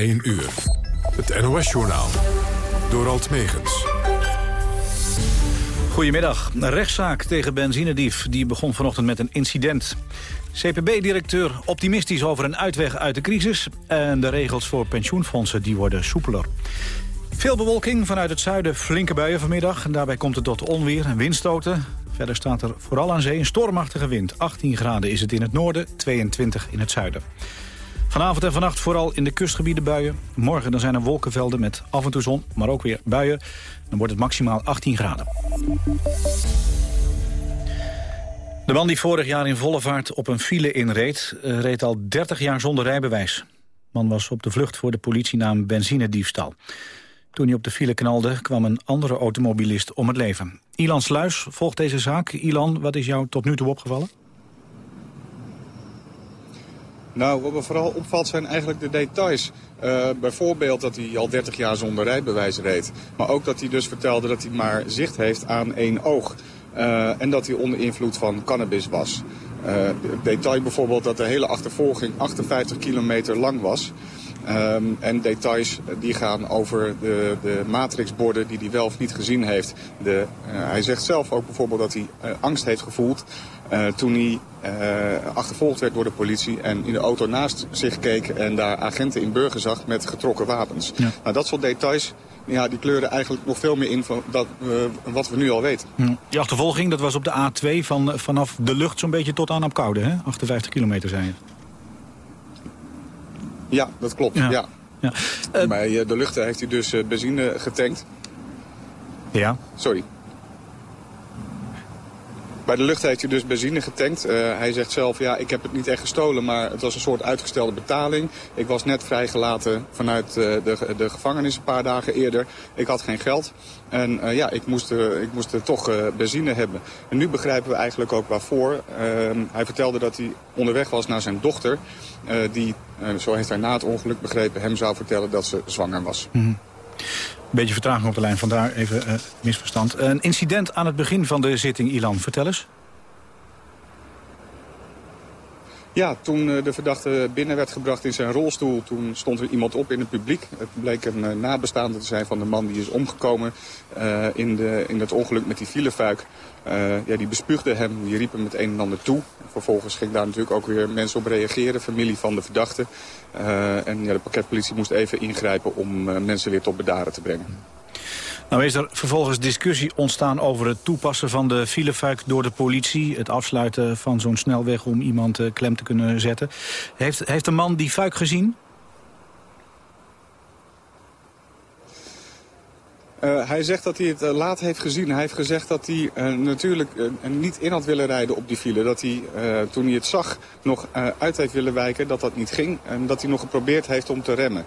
1 uur. Het NOS-journaal. Door Alt Megens. Goedemiddag. Een rechtszaak tegen benzinedief die begon vanochtend met een incident. CPB-directeur optimistisch over een uitweg uit de crisis... en de regels voor pensioenfondsen die worden soepeler. Veel bewolking vanuit het zuiden, flinke buien vanmiddag. En daarbij komt het tot onweer en windstoten. Verder staat er vooral aan zee een stormachtige wind. 18 graden is het in het noorden, 22 in het zuiden. Vanavond en vannacht vooral in de kustgebieden buien. Morgen dan zijn er wolkenvelden met af en toe zon, maar ook weer buien. Dan wordt het maximaal 18 graden. De man die vorig jaar in volle vaart op een file inreed... Eh, reed al 30 jaar zonder rijbewijs. De man was op de vlucht voor de politie na een benzinediefstal. Toen hij op de file knalde, kwam een andere automobilist om het leven. Ilan Sluis volgt deze zaak. Ilan, wat is jou tot nu toe opgevallen? Nou, wat me vooral opvalt zijn eigenlijk de details. Uh, bijvoorbeeld dat hij al 30 jaar zonder rijbewijs reed. Maar ook dat hij dus vertelde dat hij maar zicht heeft aan één oog. Uh, en dat hij onder invloed van cannabis was. Uh, detail bijvoorbeeld dat de hele achtervolging 58 kilometer lang was. Um, en details die gaan over de, de matrixborden die hij wel of niet gezien heeft. De, uh, hij zegt zelf ook bijvoorbeeld dat hij uh, angst heeft gevoeld uh, toen hij achtervolgd werd door de politie en in de auto naast zich keek en daar agenten in burger zag met getrokken wapens. Ja. Nou, dat soort details ja, die kleuren eigenlijk nog veel meer in van dat, wat we nu al weten. Die achtervolging dat was op de A2 van, vanaf de lucht zo'n beetje tot aan Apkoude, hè? 58 kilometer zijn het. Ja, dat klopt. Ja. ja. ja. Uh, Bij de luchten heeft hij dus benzine getankt. Ja. Sorry. Bij de lucht heeft hij dus benzine getankt. Uh, hij zegt zelf, ja, ik heb het niet echt gestolen, maar het was een soort uitgestelde betaling. Ik was net vrijgelaten vanuit uh, de, de gevangenis een paar dagen eerder. Ik had geen geld. En uh, ja, ik moest, ik moest toch benzine hebben. En nu begrijpen we eigenlijk ook waarvoor. Ehm, hij vertelde dat hij onderweg was naar zijn dochter. die, zo heeft hij na het ongeluk begrepen, hem zou vertellen dat ze zwanger was. Mm. Beetje vertraging op de lijn, vandaar even uh, misverstand. Een incident aan het begin van de zitting, Ilan. Vertel eens. Ja, toen de verdachte binnen werd gebracht in zijn rolstoel... toen stond er iemand op in het publiek. Het bleek een nabestaande te zijn van de man die is omgekomen... Uh, in, de, in dat ongeluk met die filefuik. Ja, die bespuugde hem, die riep hem het een en ander toe. Vervolgens ging daar natuurlijk ook weer mensen op reageren, familie van de verdachte. En ja, de pakketpolitie moest even ingrijpen om mensen weer tot bedaren te brengen. Nou is er vervolgens discussie ontstaan over het toepassen van de filefuik door de politie. Het afsluiten van zo'n snelweg om iemand uh, klem te kunnen zetten. Heeft, heeft de man die fuik gezien? Uh, hij zegt dat hij het uh, laat heeft gezien. Hij heeft gezegd dat hij natuurlijk niet in had willen rijden op die file. Dat hij toen hij het zag nog uit heeft willen wijken, dat dat niet ging. En dat hij nog geprobeerd heeft om te remmen.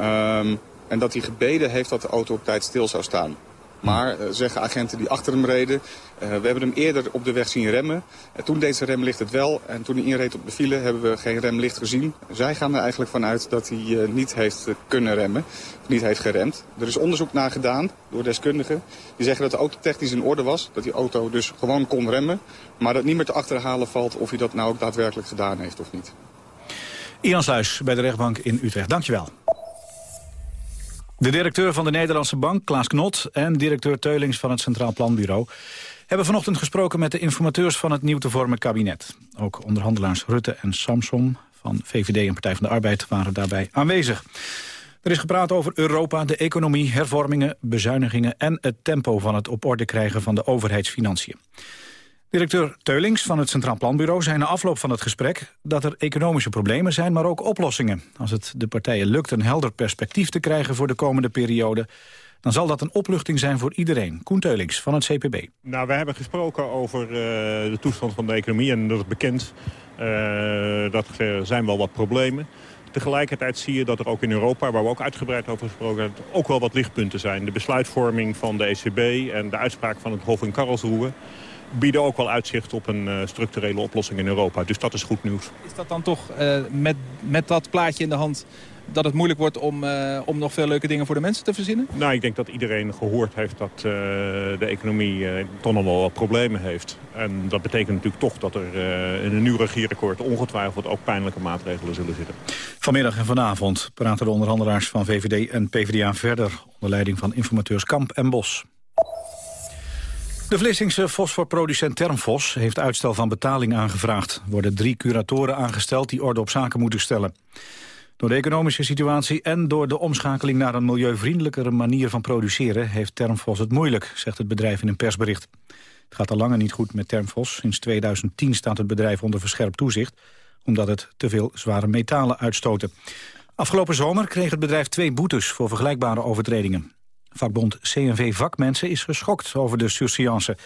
Um, en dat hij gebeden heeft dat de auto op tijd stil zou staan. Maar, uh, zeggen agenten die achter hem reden, uh, we hebben hem eerder op de weg zien remmen. Toen deed zijn remlicht het wel en toen hij inreed op de file hebben we geen remlicht gezien. Zij gaan er eigenlijk vanuit dat hij niet heeft kunnen remmen, of niet heeft geremd. Er is onderzoek naar gedaan door deskundigen. Die zeggen dat de auto technisch in orde was, dat die auto dus gewoon kon remmen. Maar dat niet meer te achterhalen valt of hij dat nou ook daadwerkelijk gedaan heeft of niet. Ian Sluis bij de rechtbank in Utrecht, dankjewel. De directeur van de Nederlandse Bank, Klaas Knot... en directeur Teulings van het Centraal Planbureau... hebben vanochtend gesproken met de informateurs van het nieuw te vormen kabinet. Ook onderhandelaars Rutte en Samson van VVD en Partij van de Arbeid waren daarbij aanwezig. Er is gepraat over Europa, de economie, hervormingen, bezuinigingen... en het tempo van het op orde krijgen van de overheidsfinanciën. Directeur Teulings van het Centraal Planbureau zei na afloop van het gesprek... dat er economische problemen zijn, maar ook oplossingen. Als het de partijen lukt een helder perspectief te krijgen voor de komende periode... dan zal dat een opluchting zijn voor iedereen. Koen Teulings van het CPB. Nou, we hebben gesproken over uh, de toestand van de economie en dat is bekend. Uh, dat er zijn wel wat problemen. Tegelijkertijd zie je dat er ook in Europa, waar we ook uitgebreid over gesproken hebben... ook wel wat lichtpunten zijn. De besluitvorming van de ECB en de uitspraak van het Hof in Karlsruhe bieden ook wel uitzicht op een uh, structurele oplossing in Europa. Dus dat is goed nieuws. Is dat dan toch uh, met, met dat plaatje in de hand dat het moeilijk wordt om, om nog veel leuke dingen voor de mensen te verzinnen? Nou, ik denk dat iedereen gehoord heeft dat de economie toch nog wel wat problemen heeft. En dat betekent natuurlijk toch dat er in een nieuw regeerakkoord ongetwijfeld ook pijnlijke maatregelen zullen zitten. Vanmiddag en vanavond praten de onderhandelaars van VVD en PvdA verder... onder leiding van informateurs Kamp en Bos. De Vlissingse fosforproducent Termfos heeft uitstel van betaling aangevraagd. Er worden drie curatoren aangesteld die orde op zaken moeten stellen. Door de economische situatie en door de omschakeling naar een milieuvriendelijkere manier van produceren heeft Termfos het moeilijk, zegt het bedrijf in een persbericht. Het gaat al langer niet goed met Termfos. Sinds 2010 staat het bedrijf onder verscherpt toezicht, omdat het te veel zware metalen uitstoten. Afgelopen zomer kreeg het bedrijf twee boetes voor vergelijkbare overtredingen. Vakbond CNV Vakmensen is geschokt over de surseance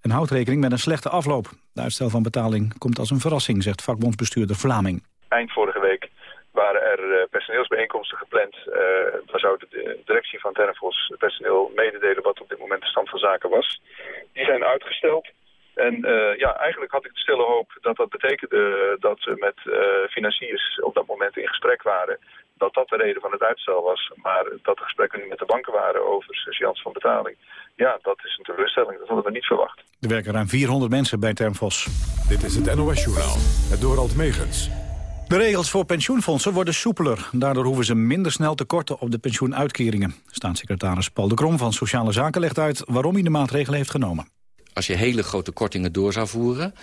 en houdt rekening met een slechte afloop. De uitstel van betaling komt als een verrassing, zegt vakbondsbestuurder Vlaming. Eind vorige week waren er eh, personeelsbijeenkomsten gepland. Uh, daar zou de directie van Ternfos personeel mededelen wat op dit moment de stand van zaken was. Die zijn uitgesteld. En uh, ja, eigenlijk had ik de stille hoop dat dat betekende dat ze met financiers op dat moment in gesprek waren dat dat de reden van het uitstel was. Maar dat de gesprekken nu met de banken waren over surseance van betaling... ja, dat is een teleurstelling. Dat hadden we niet verwacht. Er werken ruim 400 mensen bij Termfos. Dit is het NOS-journaal, het Dorald Megens. De regels voor pensioenfondsen worden soepeler. Daardoor hoeven ze minder snel te korten op de pensioenuitkeringen. Staatssecretaris Paul de Krom van Sociale Zaken legt uit... waarom hij de maatregelen heeft genomen als je hele grote kortingen door zou voeren...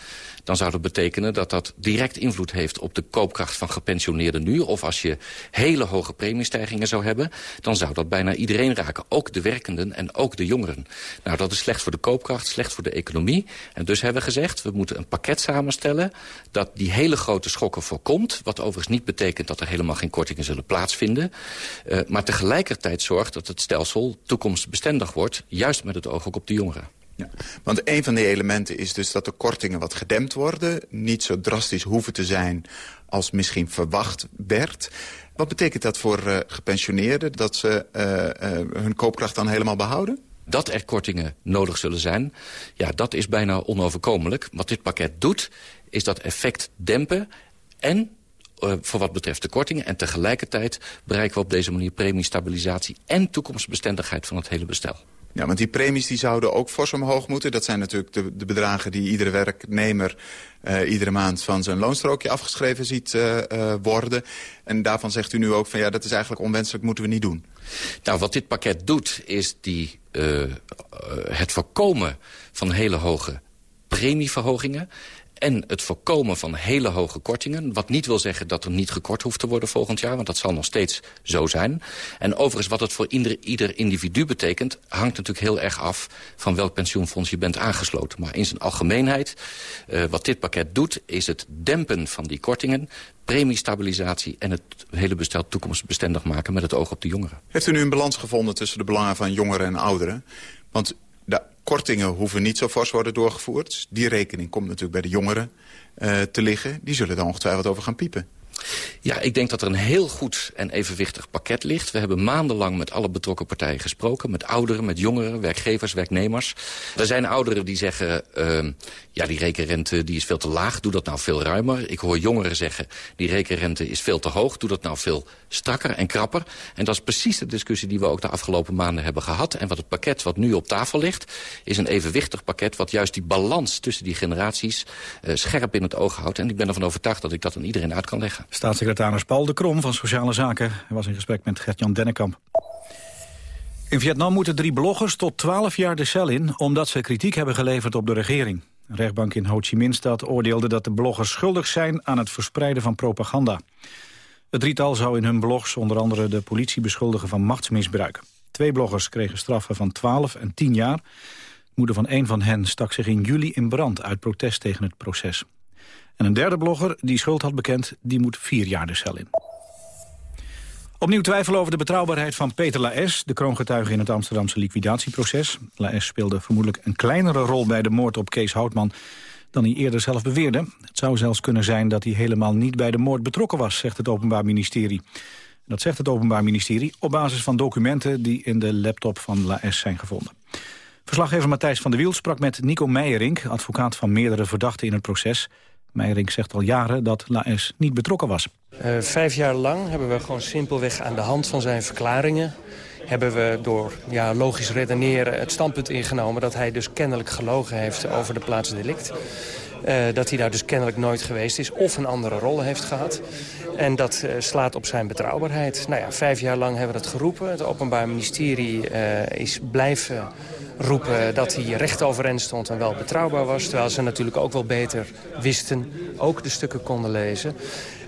dan zou dat betekenen dat dat direct invloed heeft op de koopkracht van gepensioneerden nu. Of als je hele hoge premiestijgingen zou hebben... dan zou dat bijna iedereen raken. Ook de werkenden en ook de jongeren. Nou, dat is slecht voor de koopkracht, slecht voor de economie. En dus hebben we gezegd, we moeten een pakket samenstellen... dat die hele grote schokken voorkomt. Wat overigens niet betekent dat er helemaal geen kortingen zullen plaatsvinden. Uh, maar tegelijkertijd zorgt dat het stelsel toekomstbestendig wordt... juist met het oog ook op de jongeren. Ja, want een van die elementen is dus dat de kortingen wat gedempt worden. Niet zo drastisch hoeven te zijn als misschien verwacht werd. Wat betekent dat voor uh, gepensioneerden? Dat ze uh, uh, hun koopkracht dan helemaal behouden? Dat er kortingen nodig zullen zijn, ja, dat is bijna onoverkomelijk. Wat dit pakket doet, is dat effect dempen... en voor wat betreft de kortingen. En tegelijkertijd bereiken we op deze manier premiestabilisatie... en toekomstbestendigheid van het hele bestel. Ja, want die premies die zouden ook fors omhoog moeten. Dat zijn natuurlijk de, de bedragen die iedere werknemer uh, iedere maand van zijn loonstrookje afgeschreven ziet uh, uh, worden. En daarvan zegt u nu ook van ja, dat is eigenlijk onwenselijk, moeten we niet doen. Nou, wat dit pakket doet, is die, het voorkomen van hele hoge premieverhogingen en het voorkomen van hele hoge kortingen. Wat niet wil zeggen dat er niet gekort hoeft te worden volgend jaar... want dat zal nog steeds zo zijn. En overigens wat het voor ieder, individu betekent... hangt natuurlijk heel erg af van welk pensioenfonds je bent aangesloten. Maar in zijn algemeenheid, uh, wat dit pakket doet... is het dempen van die kortingen premiestabilisatie en het hele bestel toekomstbestendig maken met het oog op de jongeren. Heeft u nu een balans gevonden tussen de belangen van jongeren en ouderen? Want de kortingen hoeven niet zo fors worden doorgevoerd. Die rekening komt natuurlijk bij de jongeren uh, te liggen. Die zullen daar ongetwijfeld over gaan piepen. Ja, ik denk dat er een heel goed en evenwichtig pakket ligt. We hebben maandenlang met alle betrokken partijen gesproken. Met ouderen, met jongeren, werkgevers, werknemers. Er zijn ouderen die zeggen... Uh, ja, die rekenrente die is veel te laag, doe dat nou veel ruimer. Ik hoor jongeren zeggen, die rekenrente is veel te hoog... doe dat nou veel strakker en krapper. En dat is precies de discussie die we ook de afgelopen maanden hebben gehad. En wat het pakket wat nu op tafel ligt... is een evenwichtig pakket wat juist die balans tussen die generaties... Uh, scherp in het oog houdt. En ik ben ervan overtuigd dat ik dat aan iedereen uit kan leggen. Staatssecretaris Paul de Krom van Sociale Zaken was in gesprek met Gert-Jan Dennekamp. In Vietnam moeten drie bloggers tot 12 jaar de cel in... omdat ze kritiek hebben geleverd op de regering. Een rechtbank in Ho Chi Minh-stad oordeelde dat de bloggers schuldig zijn... aan het verspreiden van propaganda. Het drietal zou in hun blogs onder andere de politie beschuldigen van machtsmisbruik. Twee bloggers kregen straffen van 12 en 10 jaar. De moeder van een van hen stak zich in juli in brand uit protest tegen het proces. En een derde blogger die schuld had bekend, die moet vier jaar de cel in. Opnieuw twijfel over de betrouwbaarheid van Peter Laes... de kroongetuige in het Amsterdamse liquidatieproces. Laes speelde vermoedelijk een kleinere rol bij de moord op Kees Houtman... dan hij eerder zelf beweerde. Het zou zelfs kunnen zijn dat hij helemaal niet bij de moord betrokken was... zegt het Openbaar Ministerie. Dat zegt het Openbaar Ministerie op basis van documenten... die in de laptop van Laes zijn gevonden. Verslaggever Matthijs van der Wiel sprak met Nico Meijering... advocaat van meerdere verdachten in het proces... Meijerink zegt al jaren dat Laes niet betrokken was. Uh, vijf jaar lang hebben we gewoon simpelweg aan de hand van zijn verklaringen... hebben we door ja, logisch redeneren het standpunt ingenomen... dat hij dus kennelijk gelogen heeft over de plaatsdelict. Uh, dat hij daar dus kennelijk nooit geweest is of een andere rol heeft gehad. En dat uh, slaat op zijn betrouwbaarheid. Nou ja, vijf jaar lang hebben we dat geroepen. Het Openbaar Ministerie is blijven roepen dat hij recht overeind stond en wel betrouwbaar was. Terwijl ze natuurlijk ook wel beter wisten, ook de stukken konden lezen.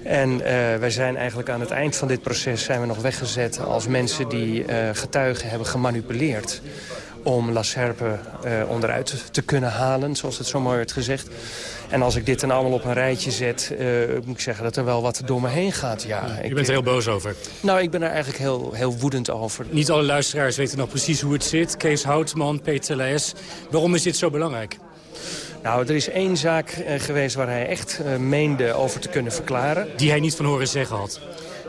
En uh, wij zijn eigenlijk aan het eind van dit proces zijn we nog weggezet als mensen die uh, getuigen hebben gemanipuleerd om La Serpe uh, onderuit te kunnen halen, zoals het zo mooi werd gezegd. En als ik dit dan allemaal op een rijtje zet, uh, moet ik zeggen dat er wel wat door me heen gaat. Ja, ja ik, bent er heel boos over. Nou, ik ben er eigenlijk heel, heel woedend over. Niet alle luisteraars weten nog precies hoe het zit. Kees Houtman, Peter Lees. Waarom is dit zo belangrijk? Nou, er is één zaak uh, geweest waar hij echt uh, meende over te kunnen verklaren. Die hij niet van horen zeggen had?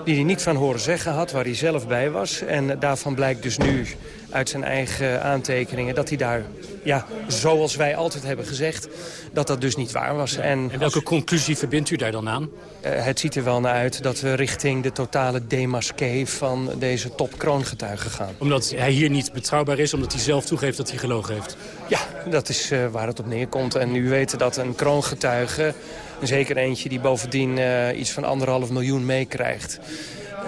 Die hij niet van horen zeggen had, waar hij zelf bij was. En daarvan blijkt dus nu uit zijn eigen aantekeningen... dat hij daar, ja, zoals wij altijd hebben gezegd, dat dat dus niet waar was. En, en welke als... conclusie verbindt u daar dan aan? Uh, het ziet er wel naar uit dat we richting de totale demasqué van deze top kroongetuigen gaan. Omdat hij hier niet betrouwbaar is, omdat hij zelf toegeeft dat hij gelogen heeft? Ja, dat is uh, waar het op neerkomt. En u weet dat een kroongetuige, zeker eentje die bovendien uh, iets van anderhalf miljoen meekrijgt...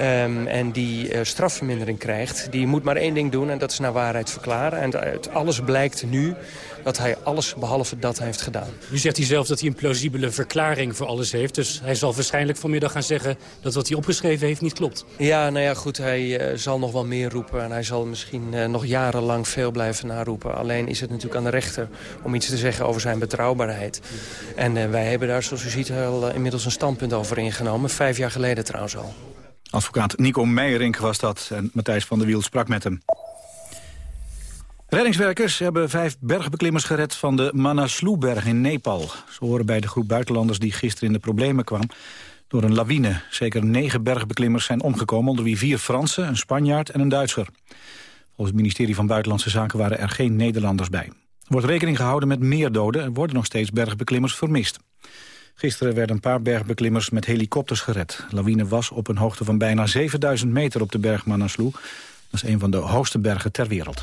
Um, en die uh, strafvermindering krijgt... die moet maar één ding doen en dat is naar waarheid verklaren. En uit alles blijkt nu dat hij alles behalve dat heeft gedaan. Nu zegt hij zelf dat hij een plausibele verklaring voor alles heeft. Dus hij zal waarschijnlijk vanmiddag gaan zeggen dat wat hij opgeschreven heeft niet klopt. Ja, nou ja, goed, hij uh, zal nog wel meer roepen. En hij zal misschien uh, nog jarenlang veel blijven naroepen. Alleen is het natuurlijk aan de rechter om iets te zeggen over zijn betrouwbaarheid. En wij hebben daar, zoals u ziet, al inmiddels een standpunt over ingenomen. Vijf jaar geleden trouwens al. Advocaat Nico Meijerink was dat en Matthijs van der Wiel sprak met hem. Reddingswerkers hebben vijf bergbeklimmers gered van de Manaslu-berg in Nepal. Ze horen bij de groep buitenlanders die gisteren in de problemen kwam door een lawine. Zeker negen bergbeklimmers zijn omgekomen, onder wie vier Fransen, een Spanjaard en een Duitser. Volgens het ministerie van Buitenlandse Zaken waren er geen Nederlanders bij. Er wordt rekening gehouden met meer doden en worden nog steeds bergbeklimmers vermist. Gisteren werden een paar bergbeklimmers met helikopters gered. Lawine was op een hoogte van bijna 7000 meter op de berg Manaslu. Dat is een van de hoogste bergen ter wereld.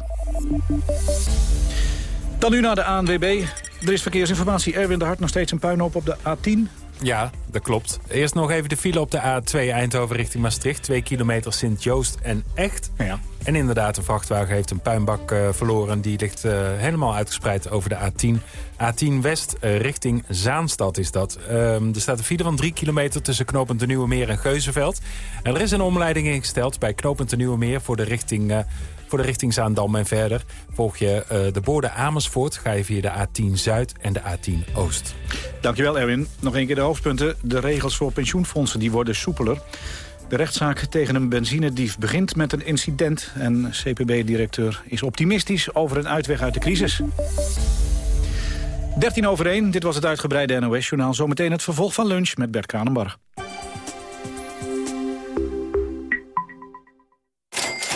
Dan nu naar de ANWB. Er is verkeersinformatie. Erwin de Hart nog steeds een puinhoop op de A10. Ja, dat klopt. Eerst nog even de file op de A2 Eindhoven richting Maastricht. Twee kilometer Sint-Joost en Echt. Ja. En inderdaad, een vrachtwagen heeft een puinbak uh, verloren. Die ligt uh, helemaal uitgespreid over de A10. A10 West uh, richting Zaanstad is dat. Um, er staat een file van 3 kilometer tussen knooppunt de Nieuwe Meer en Geuzenveld. En er is een omleiding ingesteld bij knooppunt de Nieuwe Meer... voor de richting voor de richting Zaandam en verder. Volg je uh, de borden Amersfoort, ga je via de A10 Zuid en de A10 Oost. Dankjewel Erwin. Nog een keer de hoofdpunten. De regels voor pensioenfondsen die worden soepeler. De rechtszaak tegen een benzinedief begint met een incident... en CPB-directeur is optimistisch over een uitweg uit de crisis. 13 over 1, dit was het uitgebreide NOS-journaal. Zometeen het vervolg van lunch met Bert Kranenbarg.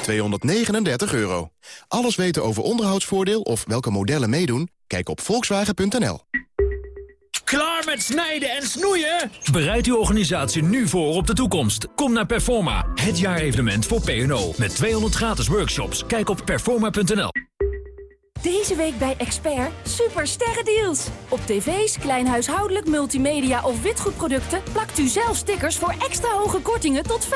239 euro. Alles weten over onderhoudsvoordeel of welke modellen meedoen? Kijk op volkswagen.nl. Klaar met snijden en snoeien? Bereid uw organisatie nu voor op de toekomst. Kom naar Performa, het jaarevenement voor P&O. Met 200 gratis workshops. Kijk op performa.nl. Deze week bij Expert super sterrendeals. Op tv's, kleinhuishoudelijk, multimedia of witgoedproducten... plakt u zelf stickers voor extra hoge kortingen tot 25%.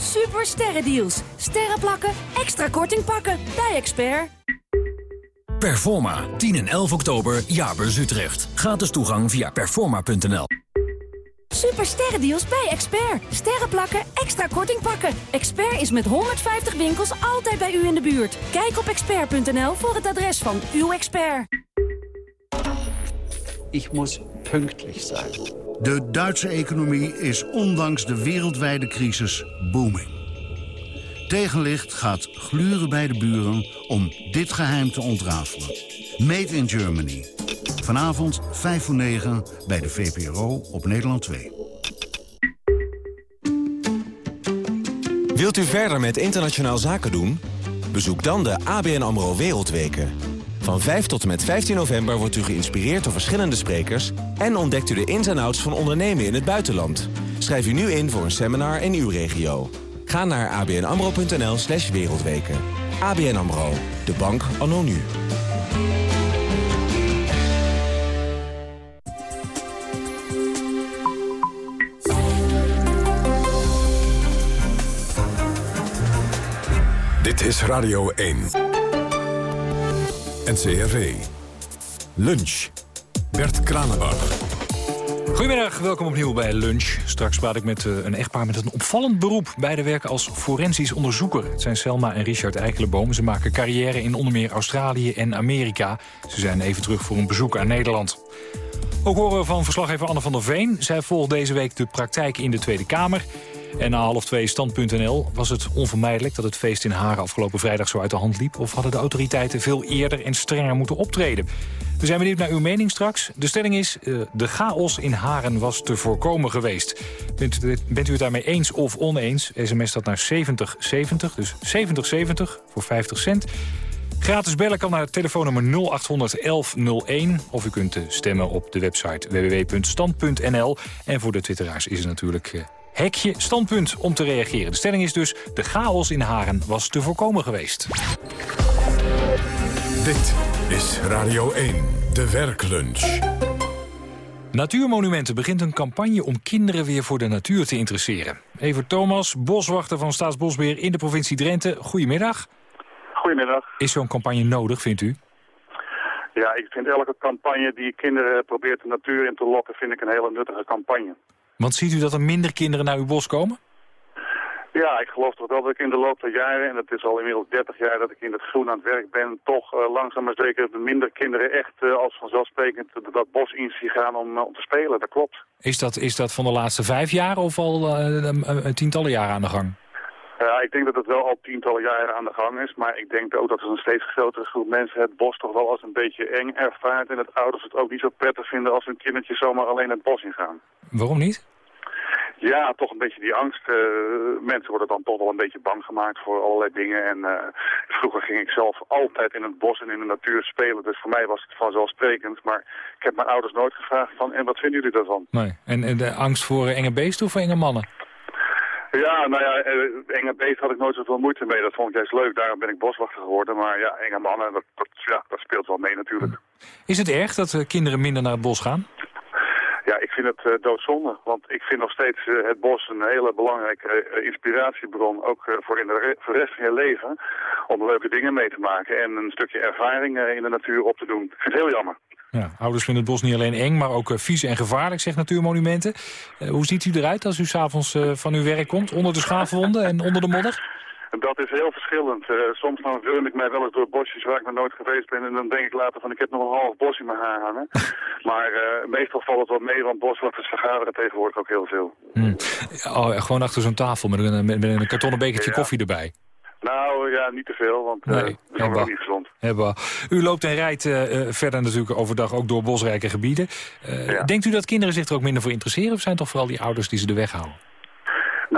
Super sterrendeals. Sterren plakken, extra korting pakken. Bij Expert. Performa, 10 en 11 oktober, Jaarbeurs Utrecht. Gratis toegang via performa.nl. Super sterrendeals bij Expert. Sterren plakken, extra korting pakken. Expert is met 150 winkels altijd bij u in de buurt. Kijk op expert.nl voor het adres van uw expert. Ik moet pünktlich zijn. De Duitse economie is ondanks de wereldwijde crisis booming. Tegenlicht gaat gluren bij de buren om dit geheim te ontrafelen. Made in Germany. Vanavond 5 voor 9 bij de VPRO op Nederland 2. Wilt u verder met internationaal zaken doen? Bezoek dan de ABN AMRO Wereldweken. Van 5 tot en met 15 november wordt u geïnspireerd door verschillende sprekers... en ontdekt u de ins en outs van ondernemen in het buitenland. Schrijf u nu in voor een seminar in uw regio. Ga naar abnamro.nl slash wereldweken. ABN AMRO, de bank anno nu. Dit is Radio 1. NCRV. Lunch. Bert Kranenbach. Goedemiddag, welkom opnieuw bij Lunch. Straks praat ik met uh, een echtpaar met een opvallend beroep. Beide werken als forensisch onderzoeker. Het zijn Selma en Richard Eikelenboom. Ze maken carrière in onder meer Australië en Amerika. Ze zijn even terug voor een bezoek aan Nederland. Ook horen we van verslaggever Anne van der Veen. Zij volgt deze week de praktijk in de Tweede Kamer. En na half twee stand.nl was het onvermijdelijk dat het feest in Haren afgelopen vrijdag zo uit de hand liep. Of hadden de autoriteiten veel eerder en strenger moeten optreden? We zijn benieuwd naar uw mening straks. De stelling is, uh, de chaos in Haren was te voorkomen geweest. Bent u, het daarmee eens of oneens? SMS dat naar 7070, dus 7070 voor 50 cent. Gratis bellen kan naar telefoonnummer 0800 1101. Of u kunt stemmen op de website www.stand.nl. En voor de twitteraars is het natuurlijk... Uh, hekje standpunt om te reageren. De stelling is dus, de chaos in Haren was te voorkomen geweest. Dit is Radio 1, de werklunch. Natuurmonumenten begint een campagne om kinderen weer voor de natuur te interesseren. Evert Thomas, boswachter van Staatsbosbeheer in de provincie Drenthe. Goedemiddag. Goedemiddag. Is zo'n campagne nodig, vindt u? Ja, ik vind elke campagne die kinderen probeert de natuur in te lokken... vind ik een hele nuttige campagne. Want ziet u dat er minder kinderen naar uw bos komen? Ja, ik geloof toch dat ik in de loop der jaren, en het is al inmiddels 30 jaar dat ik in het groen aan het werk ben, toch uh, langzaam maar zeker minder kinderen echt uh, als vanzelfsprekend dat bos in zien gaan om, uh, om te spelen. Dat klopt. Is dat, is dat van de laatste vijf jaar of al tientallen jaren aan de gang? Ja, ik denk dat het wel al tientallen jaren aan de gang is. Maar ik denk ook dat er een steeds grotere groep mensen het bos toch wel als een beetje eng ervaart. En dat ouders het ook niet zo prettig vinden als hun kindertje zomaar alleen het bos ingaan. Waarom niet? Ja, toch een beetje die angst. Uh, mensen worden dan toch wel een beetje bang gemaakt voor allerlei dingen. En uh, vroeger ging ik zelf altijd in het bos en in de natuur spelen. Dus voor mij was het vanzelfsprekend. Maar ik heb mijn ouders nooit gevraagd van, en wat vinden jullie daarvan? Nee. En, en de angst voor enge beesten of voor enge mannen? Ja, nou ja, enge beest had ik nooit zoveel moeite mee. Dat vond ik juist leuk. Daarom ben ik boswachter geworden. Maar ja, enge mannen, dat, dat, ja, dat speelt wel mee natuurlijk. Is het erg dat kinderen minder naar het bos gaan? Ja, ik vind het uh, doodzonde. Want ik vind nog steeds uh, het bos een hele belangrijke uh, inspiratiebron. Ook voor, in de voor rest van je leven. Om leuke dingen mee te maken. En een stukje ervaring in de natuur op te doen. Ik vind het heel jammer. Ja, ouders vinden het bos niet alleen eng, maar ook vies en gevaarlijk, zegt Natuurmonumenten. hoe ziet u eruit als u s'avonds van uw werk komt? Onder de schaafwonden en onder de modder? Dat is heel verschillend. Uh, soms dan ik mij wel eens door bosjes waar ik nog nooit geweest ben. En dan denk ik later van ik heb nog een half bos in mijn haar hangen. maar uh, meestal valt het wel mee, want boswachters vergaderen tegenwoordig ook heel veel. Hmm. Oh, gewoon achter zo'n tafel met een, met, een kartonnen bekertje ja. koffie erbij. Nou ja, niet te veel, want uh, nee, dat is ook niet gezond. Hebba. U loopt en rijdt uh, verder natuurlijk overdag ook door bosrijke gebieden. Uh, ja. Denkt u dat kinderen zich er ook minder voor interesseren? Of zijn toch vooral die ouders die ze de weg houden?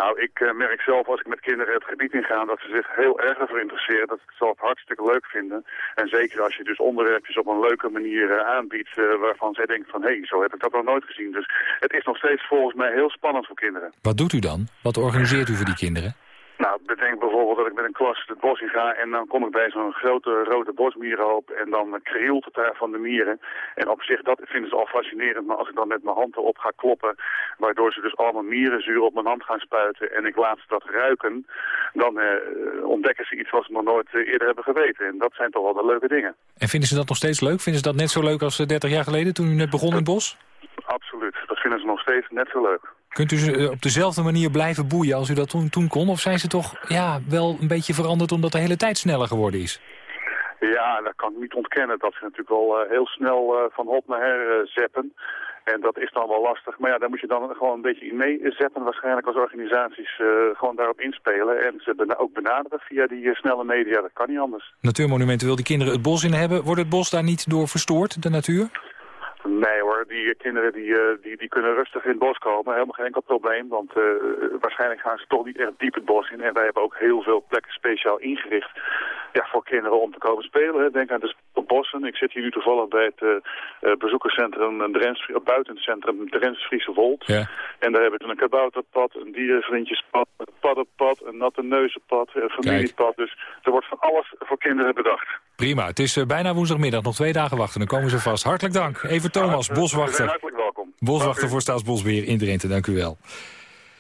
Nou, ik uh, merk zelf als ik met kinderen het gebied inga dat ze zich heel erg ervoor interesseren. Dat ze het zelf hartstikke leuk vinden. En zeker als je dus onderwerpjes op een leuke manier uh, aanbiedt uh, waarvan zij denken van hé, hey, zo heb ik dat nog nooit gezien. Dus het is nog steeds volgens mij heel spannend voor kinderen. Wat doet u dan? Wat organiseert u voor die kinderen? Nou, bedenk bijvoorbeeld dat ik met een klas het bos in ga en dan kom ik bij zo'n grote rode bosmierenhoop en dan krielt het daar van de mieren. En op zich, dat vinden ze al fascinerend, maar als ik dan met mijn hand erop ga kloppen, waardoor ze dus allemaal mierenzuur op mijn hand gaan spuiten en ik laat ze dat ruiken, dan eh, ontdekken ze iets wat ze nog nooit eerder hebben geweten. En dat zijn toch wel de leuke dingen. En vinden ze dat nog steeds leuk? Vinden ze dat net zo leuk als 30 jaar geleden toen u net begon in het bos? Absoluut. Dat vinden ze nog steeds net zo leuk. Kunt u ze op dezelfde manier blijven boeien als u dat toen, toen kon? Of zijn ze toch ja, wel een beetje veranderd omdat de hele tijd sneller geworden is? Ja, dat kan ik niet ontkennen. Dat ze natuurlijk wel uh, heel snel uh, van hop naar her zeppen. En dat is dan wel lastig. Maar ja, daar moet je dan gewoon een beetje in meezetten. Waarschijnlijk als organisaties uh, gewoon daarop inspelen. En ze bena ook benaderen via die uh, snelle media. Dat kan niet anders. Natuurmonumenten wil die kinderen het bos in hebben. Wordt het bos daar niet door verstoord, de natuur? Nee hoor, die kinderen die, uh, die, die kunnen rustig in het bos komen. Helemaal geen enkel probleem, want uh, waarschijnlijk gaan ze toch niet echt diep het bos in. En wij hebben ook heel veel plekken speciaal ingericht ja, voor kinderen om te komen spelen. Denk aan de bossen. Ik zit hier nu toevallig bij het uh, bezoekerscentrum Drens, buiten het centrum Drens Friese Wold. Ja. En daar hebben we een kabouterpad, een dierenvriendjespad, een paddenpad, een natte neuzenpad, een familiepad. Dus er wordt van alles voor kinderen bedacht. Prima, het is bijna woensdagmiddag, nog twee dagen wachten. Dan komen ze vast. Hartelijk dank. Even Thomas, boswachter. Hartelijk welkom. Boswachter voor Staatsbosbeheer in Drenthe, dank u wel.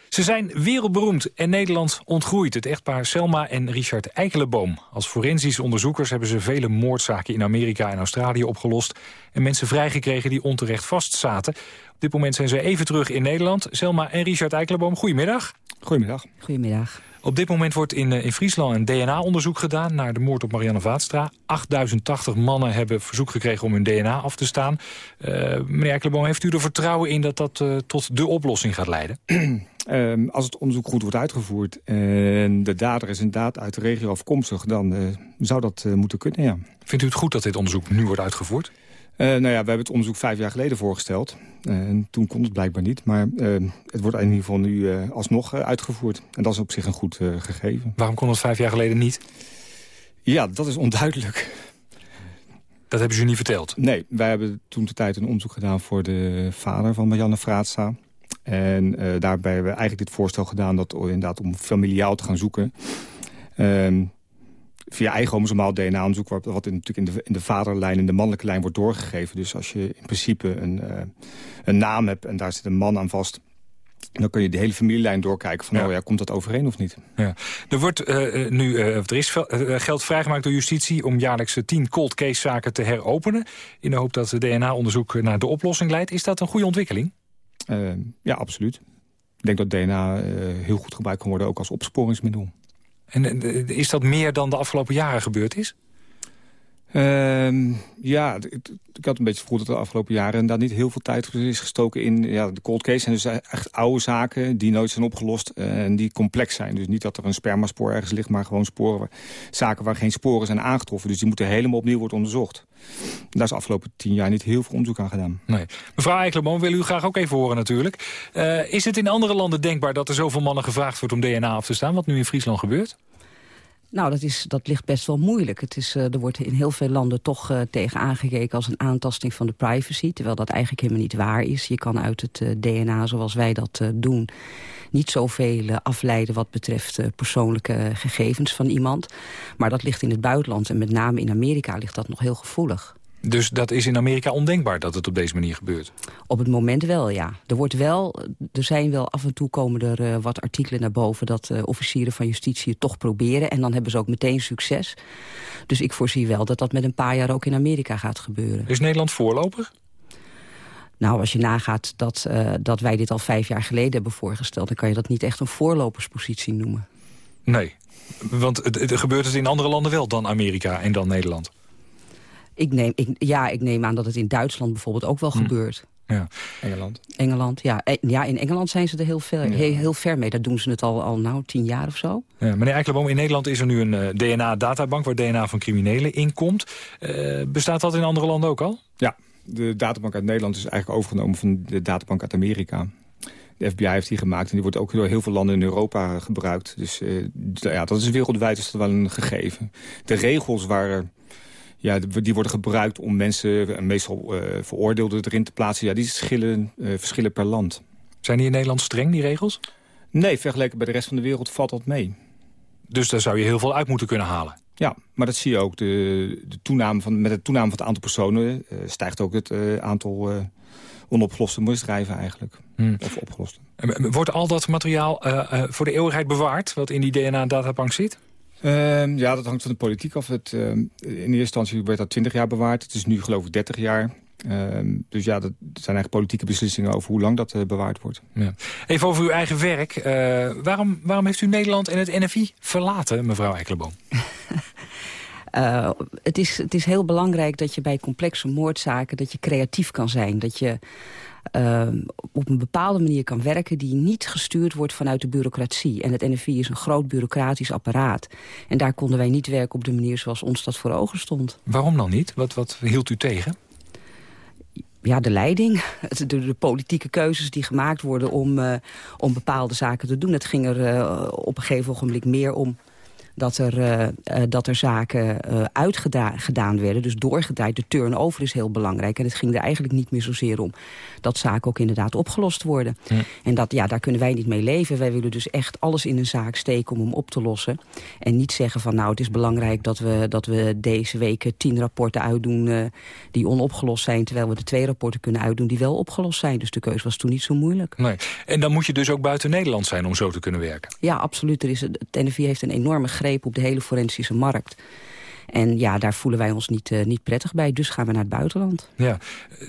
Ze zijn wereldberoemd en Nederland ontgroeit. Het echtpaar Selma en Richard Eikelenboom. Als forensische onderzoekers hebben ze vele moordzaken in Amerika en Australië opgelost... en mensen vrijgekregen die onterecht vastzaten. Op dit moment zijn ze even terug in Nederland. Selma en Richard Eikelenboom, goedemiddag. Goedemiddag. Goedemiddag. Op dit moment wordt in, in Friesland een DNA-onderzoek gedaan... naar de moord op Marianne Vaatstra. 8080 mannen hebben verzoek gekregen om hun DNA af te staan. Uh, meneer Eikelenboom, heeft u er vertrouwen in dat dat uh, tot de oplossing gaat leiden? Um, als het onderzoek goed wordt uitgevoerd en de dader is inderdaad uit de regio afkomstig... dan uh, zou dat moeten kunnen, ja. Vindt u het goed dat dit onderzoek nu wordt uitgevoerd? Uh, nou ja, we hebben het onderzoek vijf jaar geleden voorgesteld. Uh, en toen kon het blijkbaar niet. Maar uh, het wordt in ieder geval nu alsnog uitgevoerd. En dat is op zich een goed gegeven. Waarom kon het vijf jaar geleden niet? Ja, dat is onduidelijk. Dat hebben ze u niet verteld? Nee, wij hebben toen de tijd een onderzoek gedaan voor de vader van Marianne Vraatsa. En daarbij hebben we eigenlijk dit voorstel gedaan... dat inderdaad om familiaal te gaan zoeken... Ehm, via eigen chromosomaal DNA-onderzoek... wat, wat in, natuurlijk in de, in de vaderlijn en de mannelijke lijn wordt doorgegeven. Dus als je in principe een, uh, een naam hebt en daar zit een man aan vast... dan kun je de hele familielijn doorkijken van, ja. oh ja, komt dat overeen of niet? Ja. Er wordt uh, nu, uh, er is geld vrijgemaakt door justitie om jaarlijks tien cold case zaken te heropenen. In de hoop dat het DNA-onderzoek naar de oplossing leidt. Is dat een goede ontwikkeling? ja, absoluut. Ik denk dat DNA heel goed gebruikt kan worden, ook als opsporingsmiddel. En is dat meer dan de afgelopen jaren gebeurd is? Uh, ja, ik, ik, had een beetje gevoeld dat de afgelopen jaren inderdaad niet heel veel tijd is gestoken in ja, de cold case. En dus echt oude zaken die nooit zijn opgelost en die complex zijn. Dus niet dat er een spermaspoor ergens ligt, maar gewoon sporen, zaken waar geen sporen zijn aangetroffen. Dus die moeten helemaal opnieuw worden onderzocht. Daar is de afgelopen tien jaar niet heel veel onderzoek aan gedaan. Nee. Mevrouw Eikelenboom wil u graag ook even horen natuurlijk. Uh, is het in andere landen denkbaar dat er zoveel mannen gevraagd wordt om DNA af te staan? Wat nu in Friesland gebeurt? Nou, dat, is, dat ligt best wel moeilijk. Het is, uh, er wordt in heel veel landen toch uh, tegen aangekeken als een aantasting van de privacy. Terwijl dat eigenlijk helemaal niet waar is. Je kan uit het uh, DNA, zoals wij dat doen, niet zoveel afleiden wat betreft persoonlijke gegevens van iemand. Maar dat ligt in het buitenland en met name in Amerika ligt dat nog heel gevoelig. Dus dat is in Amerika ondenkbaar dat het op deze manier gebeurt? Op het moment wel, ja. Er, wordt wel, er zijn wel af en toe komen er uh, wat artikelen naar boven... dat uh, officieren van justitie het toch proberen. En dan hebben ze ook meteen succes. Dus ik voorzie wel dat dat met een paar jaar ook in Amerika gaat gebeuren. Is Nederland voorloper? Nou, als je nagaat dat, uh, dat wij dit al vijf jaar geleden hebben voorgesteld... dan kan je dat niet echt een voorloperspositie noemen. Nee, want het, het gebeurt het in andere landen wel dan Amerika en dan Nederland. Ik neem, ik, ja, ik neem aan dat het in Duitsland bijvoorbeeld ook wel hm. gebeurt. Ja. Engeland. Engeland, ja. E, ja, in Engeland zijn ze er heel, ver, heel, heel, ver mee. Daar doen ze het al, al nou, tien jaar of zo. Ja, meneer Eikelenboom, in Nederland is er nu een uh, DNA-databank... waar DNA van criminelen in komt. Uh, bestaat dat in andere landen ook al? Ja, de databank uit Nederland is eigenlijk overgenomen... van de databank uit Amerika. De FBI heeft die gemaakt en die wordt ook door heel veel landen in Europa gebruikt. Dus uh, ja, dat is wereldwijd is dat wel een gegeven. De regels waar ja, die worden gebruikt om mensen, eh, meestal uh, veroordeelden erin te plaatsen. Ja, die verschillen, uh, verschillen per land. Zijn die in Nederland streng, die regels? Nee, vergeleken bij de rest van de wereld valt dat mee. Dus daar zou je heel veel uit moeten kunnen halen? Ja, maar dat zie je ook. De, de toename van, met de toename van het aantal personen uh, stijgt ook het aantal onopgeloste misdrijven eigenlijk. Hmm. Of opgeloste. Wordt al dat materiaal voor de eeuwigheid bewaard, wat in die DNA-databank zit? Uh, ja, dat hangt van de politiek af. Het, uh, in eerste instantie werd dat 20 jaar bewaard. Het is nu geloof ik 30 jaar. Uh, dus ja, dat zijn eigenlijk politieke beslissingen over hoe lang dat uh, bewaard wordt. Ja. Even over uw eigen werk. Uh, waarom, waarom heeft u Nederland en het NFI verlaten, mevrouw Eikelenboom? Uh, het, is, het is heel belangrijk dat je bij complexe moordzaken... dat je creatief kan zijn. Dat je uh, op een bepaalde manier kan werken... die niet gestuurd wordt vanuit de bureaucratie. En het NFI is een groot bureaucratisch apparaat. En daar konden wij niet werken op de manier zoals ons dat voor ogen stond. Waarom dan niet? Wat, wat hield u tegen? ja, de leiding, de, de, politieke keuzes die gemaakt worden om, uh, om bepaalde zaken te doen. Het ging er uh, op een gegeven ogenblik meer om dat er, uh, uh, dat er zaken uh, uitgedaan werden. Dus doorgedraaid. De turnover is heel belangrijk. En het ging er eigenlijk niet meer zozeer om dat zaken ook inderdaad opgelost worden. Ja. En dat, ja, daar kunnen wij niet mee leven. Wij willen dus echt alles in een zaak steken om hem op te lossen. En niet zeggen van nou het is belangrijk dat we, dat we deze week tien rapporten uitdoen die onopgelost zijn. Terwijl we de twee rapporten kunnen uitdoen die wel opgelost zijn. Dus de keuze was toen niet zo moeilijk. Nee. En dan moet je dus ook buiten Nederland zijn om zo te kunnen werken? Ja, absoluut. Er is, het NFI heeft een enorme greep op de hele forensische markt. En ja, daar voelen wij ons niet, uh, niet prettig bij. Dus gaan we naar het buitenland. Ja.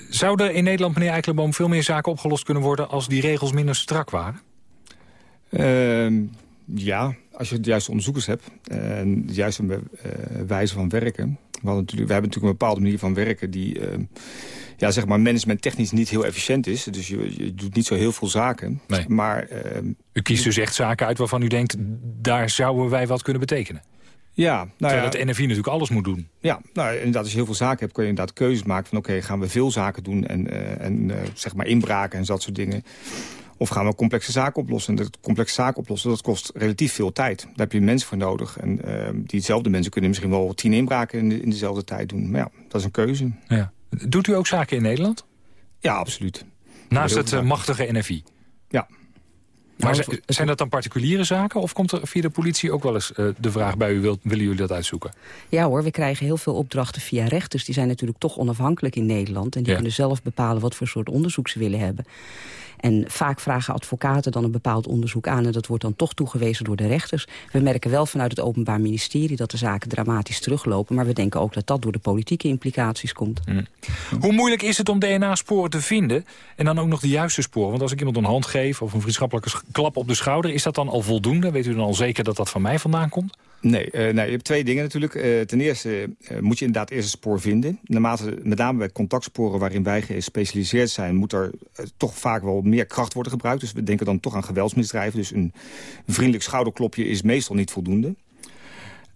Zouden in Nederland, meneer Eikelenboom, veel meer zaken opgelost kunnen worden... als die regels minder strak waren? Uh, ja, als je de juiste onderzoekers hebt. En de juiste uh, wijze van werken. We, natuurlijk, we hebben natuurlijk een bepaalde manier van werken... die uh, ja, zeg maar managementtechnisch niet heel efficiënt is. Dus je, je doet niet zo heel veel zaken. Nee. Maar, uh, u kiest dus echt zaken uit waarvan u denkt... daar zouden wij wat kunnen betekenen. Ja, nou Terwijl ja, het NFI natuurlijk alles moet doen. Ja, nou, inderdaad, als je heel veel zaken hebt... kun je inderdaad keuzes maken van... oké, gaan we veel zaken doen en, en zeg maar inbraken en dat soort dingen... Of gaan we complexe zaken oplossen? En dat complexe zaken oplossen, dat kost relatief veel tijd. Daar heb je mensen voor nodig. En uh, diezelfde mensen kunnen misschien wel tien inbraken in, de, in dezelfde tijd doen. Maar ja, dat is een keuze. Ja. Doet u ook zaken in Nederland? Ja, absoluut. Naast het uh, machtige NFI? Ja. Maar nou, zijn dat dan particuliere zaken? Of komt er via de politie ook wel eens uh, de vraag bij u, wil, willen jullie dat uitzoeken? Ja hoor, we krijgen heel veel opdrachten via rechters. Die zijn natuurlijk toch onafhankelijk in Nederland. En die ja. kunnen zelf bepalen wat voor soort onderzoek ze willen hebben. En vaak vragen advocaten dan een bepaald onderzoek aan... en dat wordt dan toch toegewezen door de rechters. We merken wel vanuit het Openbaar Ministerie dat de zaken dramatisch teruglopen... maar we denken ook dat dat door de politieke implicaties komt. Hmm. Hoe moeilijk is het om DNA-sporen te vinden en dan ook nog de juiste sporen? Want als ik iemand een hand geef of een vriendschappelijke klap op de schouder... is dat dan al voldoende? Weet u dan al zeker dat dat van mij vandaan komt? Nee, uh, je hebt twee dingen natuurlijk. Uh, ten eerste uh, moet je inderdaad eerst een spoor vinden. Naarmate, met name bij contactsporen waarin wij gespecialiseerd zijn... moet er toch vaak wel meer kracht worden gebruikt. Dus we denken dan toch aan geweldsmisdrijven. Dus een vriendelijk schouderklopje is meestal niet voldoende.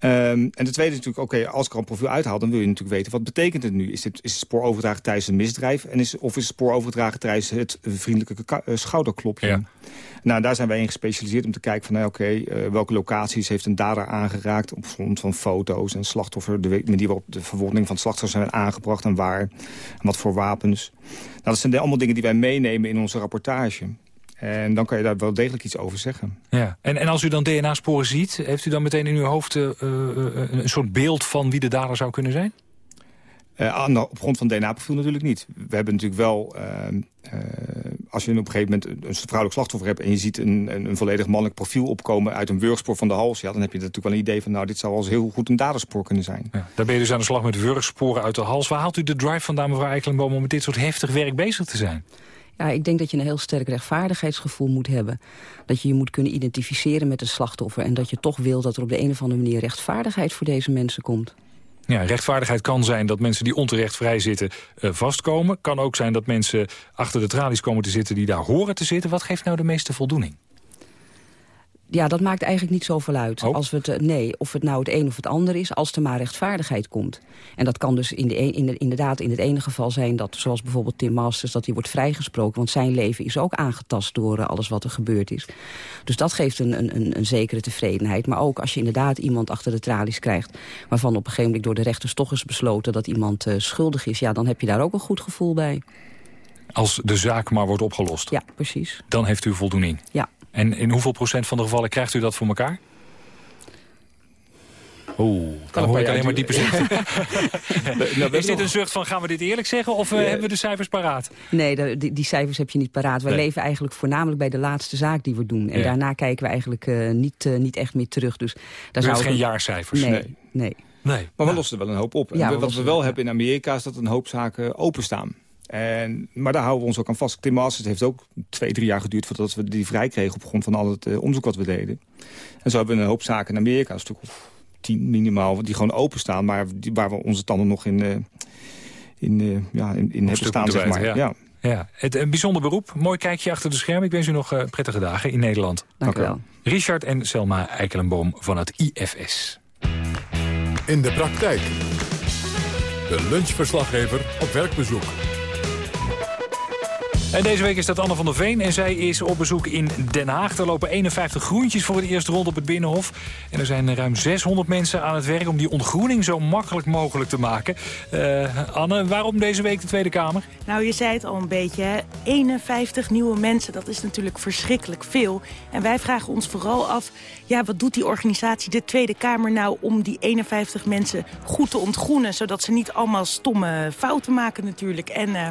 Um, en de tweede is natuurlijk, oké, okay, als ik er een profiel uithaal... dan wil je natuurlijk weten, wat betekent het nu? Is, dit, is het spoor overdragen tijdens een misdrijf? En is, of is het spoor overdragen tijdens het vriendelijke uh, schouderklopje? Ja. Nou, daar zijn wij in gespecialiseerd om te kijken van... Nou, oké, okay, uh, welke locaties heeft een dader aangeraakt... op grond van foto's en slachtoffer... de manier waarop de verwonding van het slachtoffer zijn aangebracht en waar... en wat voor wapens. Nou, dat zijn allemaal dingen die wij meenemen in onze rapportage. En dan kan je daar wel degelijk iets over zeggen. Ja. En, en als u dan DNA-sporen ziet, heeft u dan meteen in uw hoofd uh, uh, een soort beeld van wie de dader zou kunnen zijn? Uh, op grond van DNA-profiel natuurlijk niet. We hebben natuurlijk wel, als je op een gegeven moment een vrouwelijk slachtoffer hebt... en je ziet een, een, een, volledig mannelijk profiel opkomen uit een wurgspoor van de hals... Ja, dan heb je natuurlijk wel een idee van, nou, dit zou wel eens heel goed een daderspoor kunnen zijn. Ja, daar ben je dus aan de slag met wurgsporen uit de hals. Waar haalt u de drive vandaan, mevrouw Eikelenboom, om met dit soort heftig werk bezig te zijn? Ja, ik denk dat je een heel sterk rechtvaardigheidsgevoel moet hebben. Dat je je moet kunnen identificeren met het slachtoffer... en dat je toch wil dat er op de een of andere manier rechtvaardigheid voor deze mensen komt. Ja, rechtvaardigheid kan zijn dat mensen die onterecht vrij zitten uh, vastkomen. Kan ook zijn dat mensen achter de tralies komen te zitten die daar horen te zitten. Wat geeft nou de meeste voldoening? Ja, dat maakt eigenlijk niet zoveel uit. Oh. Als we het, nee, of het nou het een of het ander is, als er maar rechtvaardigheid komt. En dat kan dus in de, in de, inderdaad in het ene geval zijn dat, zoals bijvoorbeeld Tim Masters, dat hij wordt vrijgesproken. Want zijn leven is ook aangetast door uh, alles wat er gebeurd is. Dus dat geeft een, een, een zekere tevredenheid. Maar ook als je inderdaad iemand achter de tralies krijgt, waarvan op een gegeven moment door de rechters toch is besloten dat iemand uh, schuldig is, ja, dan heb je daar ook een goed gevoel bij. Als de zaak maar wordt opgelost? Ja, precies. Dan heeft u voldoening? Ja. En in hoeveel procent van de gevallen krijgt u dat voor elkaar? Oeh, dan hoor ik alleen maar diepe zucht. nou, is dit een zucht van, gaan we dit eerlijk zeggen... of uh, hebben we de cijfers paraat? Nee, de, die, die, cijfers heb je niet paraat. Wij nee. leven eigenlijk voornamelijk bij de laatste zaak die we doen. En ja. daarna kijken we eigenlijk uh, niet, uh, niet echt meer terug. Dus daar zou geen jaarcijfers? Nee, nee. nee. nee. Maar we lossen er wel een hoop op. Ja, we, wat we wel hebben in Amerika is dat een hoop zaken openstaan. En, maar daar houden we ons ook aan vast. Tim Masters heeft ook twee, drie jaar geduurd... voordat we die vrij kregen op grond van al het uh, onderzoek wat we deden. En zo hebben we een hoop zaken in Amerika, een stuk of tien minimaal, die gewoon openstaan... maar die, waar we onze tanden nog in, uh, in, uh, ja, in, in hebben staan, zeg maar. Ja. ja. ja. Het, een bijzonder beroep. Mooi kijkje achter de scherm. Ik wens u nog uh, prettige dagen in Nederland. Dank u wel. Richard en Selma Eikelenboom van het IFS. In de praktijk. De lunchverslaggever op werkbezoek. En deze week is dat Anne van der Veen en zij is op bezoek in Den Haag. Er lopen 51 groentjes voor het eerste rond op het Binnenhof. En er zijn ruim 600 mensen aan het werk om die ontgroening zo makkelijk mogelijk te maken. Uh, Anne, waarom deze week de Tweede Kamer? Nou, je zei het al een beetje, hè? 51 nieuwe mensen, dat is natuurlijk verschrikkelijk veel. En wij vragen ons vooral af, ja, wat doet die organisatie, de Tweede Kamer nou... om die 51 mensen goed te ontgroenen, zodat ze niet allemaal stomme fouten maken natuurlijk. En uh,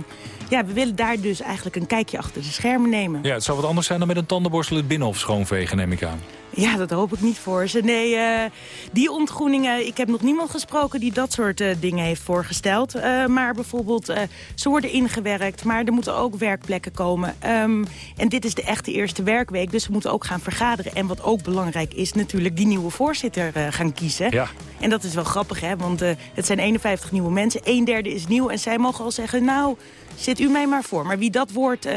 ja, we willen daar dus eigenlijk een kijkje achter de schermen nemen. Ja, het zou wat anders zijn dan met een tandenborstel het binnenhof schoonvegen, neem ik aan. Ja, dat hoop ik niet voor ze. Nee, uh, die ontgroeningen, ik heb nog niemand gesproken die dat soort uh, dingen heeft voorgesteld. Uh, maar bijvoorbeeld, ze worden ingewerkt, maar er moeten ook werkplekken komen. Um, en dit is de echte eerste werkweek, dus we moeten ook gaan vergaderen. En wat ook belangrijk is, natuurlijk die nieuwe voorzitter gaan kiezen. Ja. En dat is wel grappig, hè, want het zijn 51 nieuwe mensen. Een derde is nieuw en zij mogen al zeggen, nou, zit u mij maar voor. Maar wie dat wordt, uh,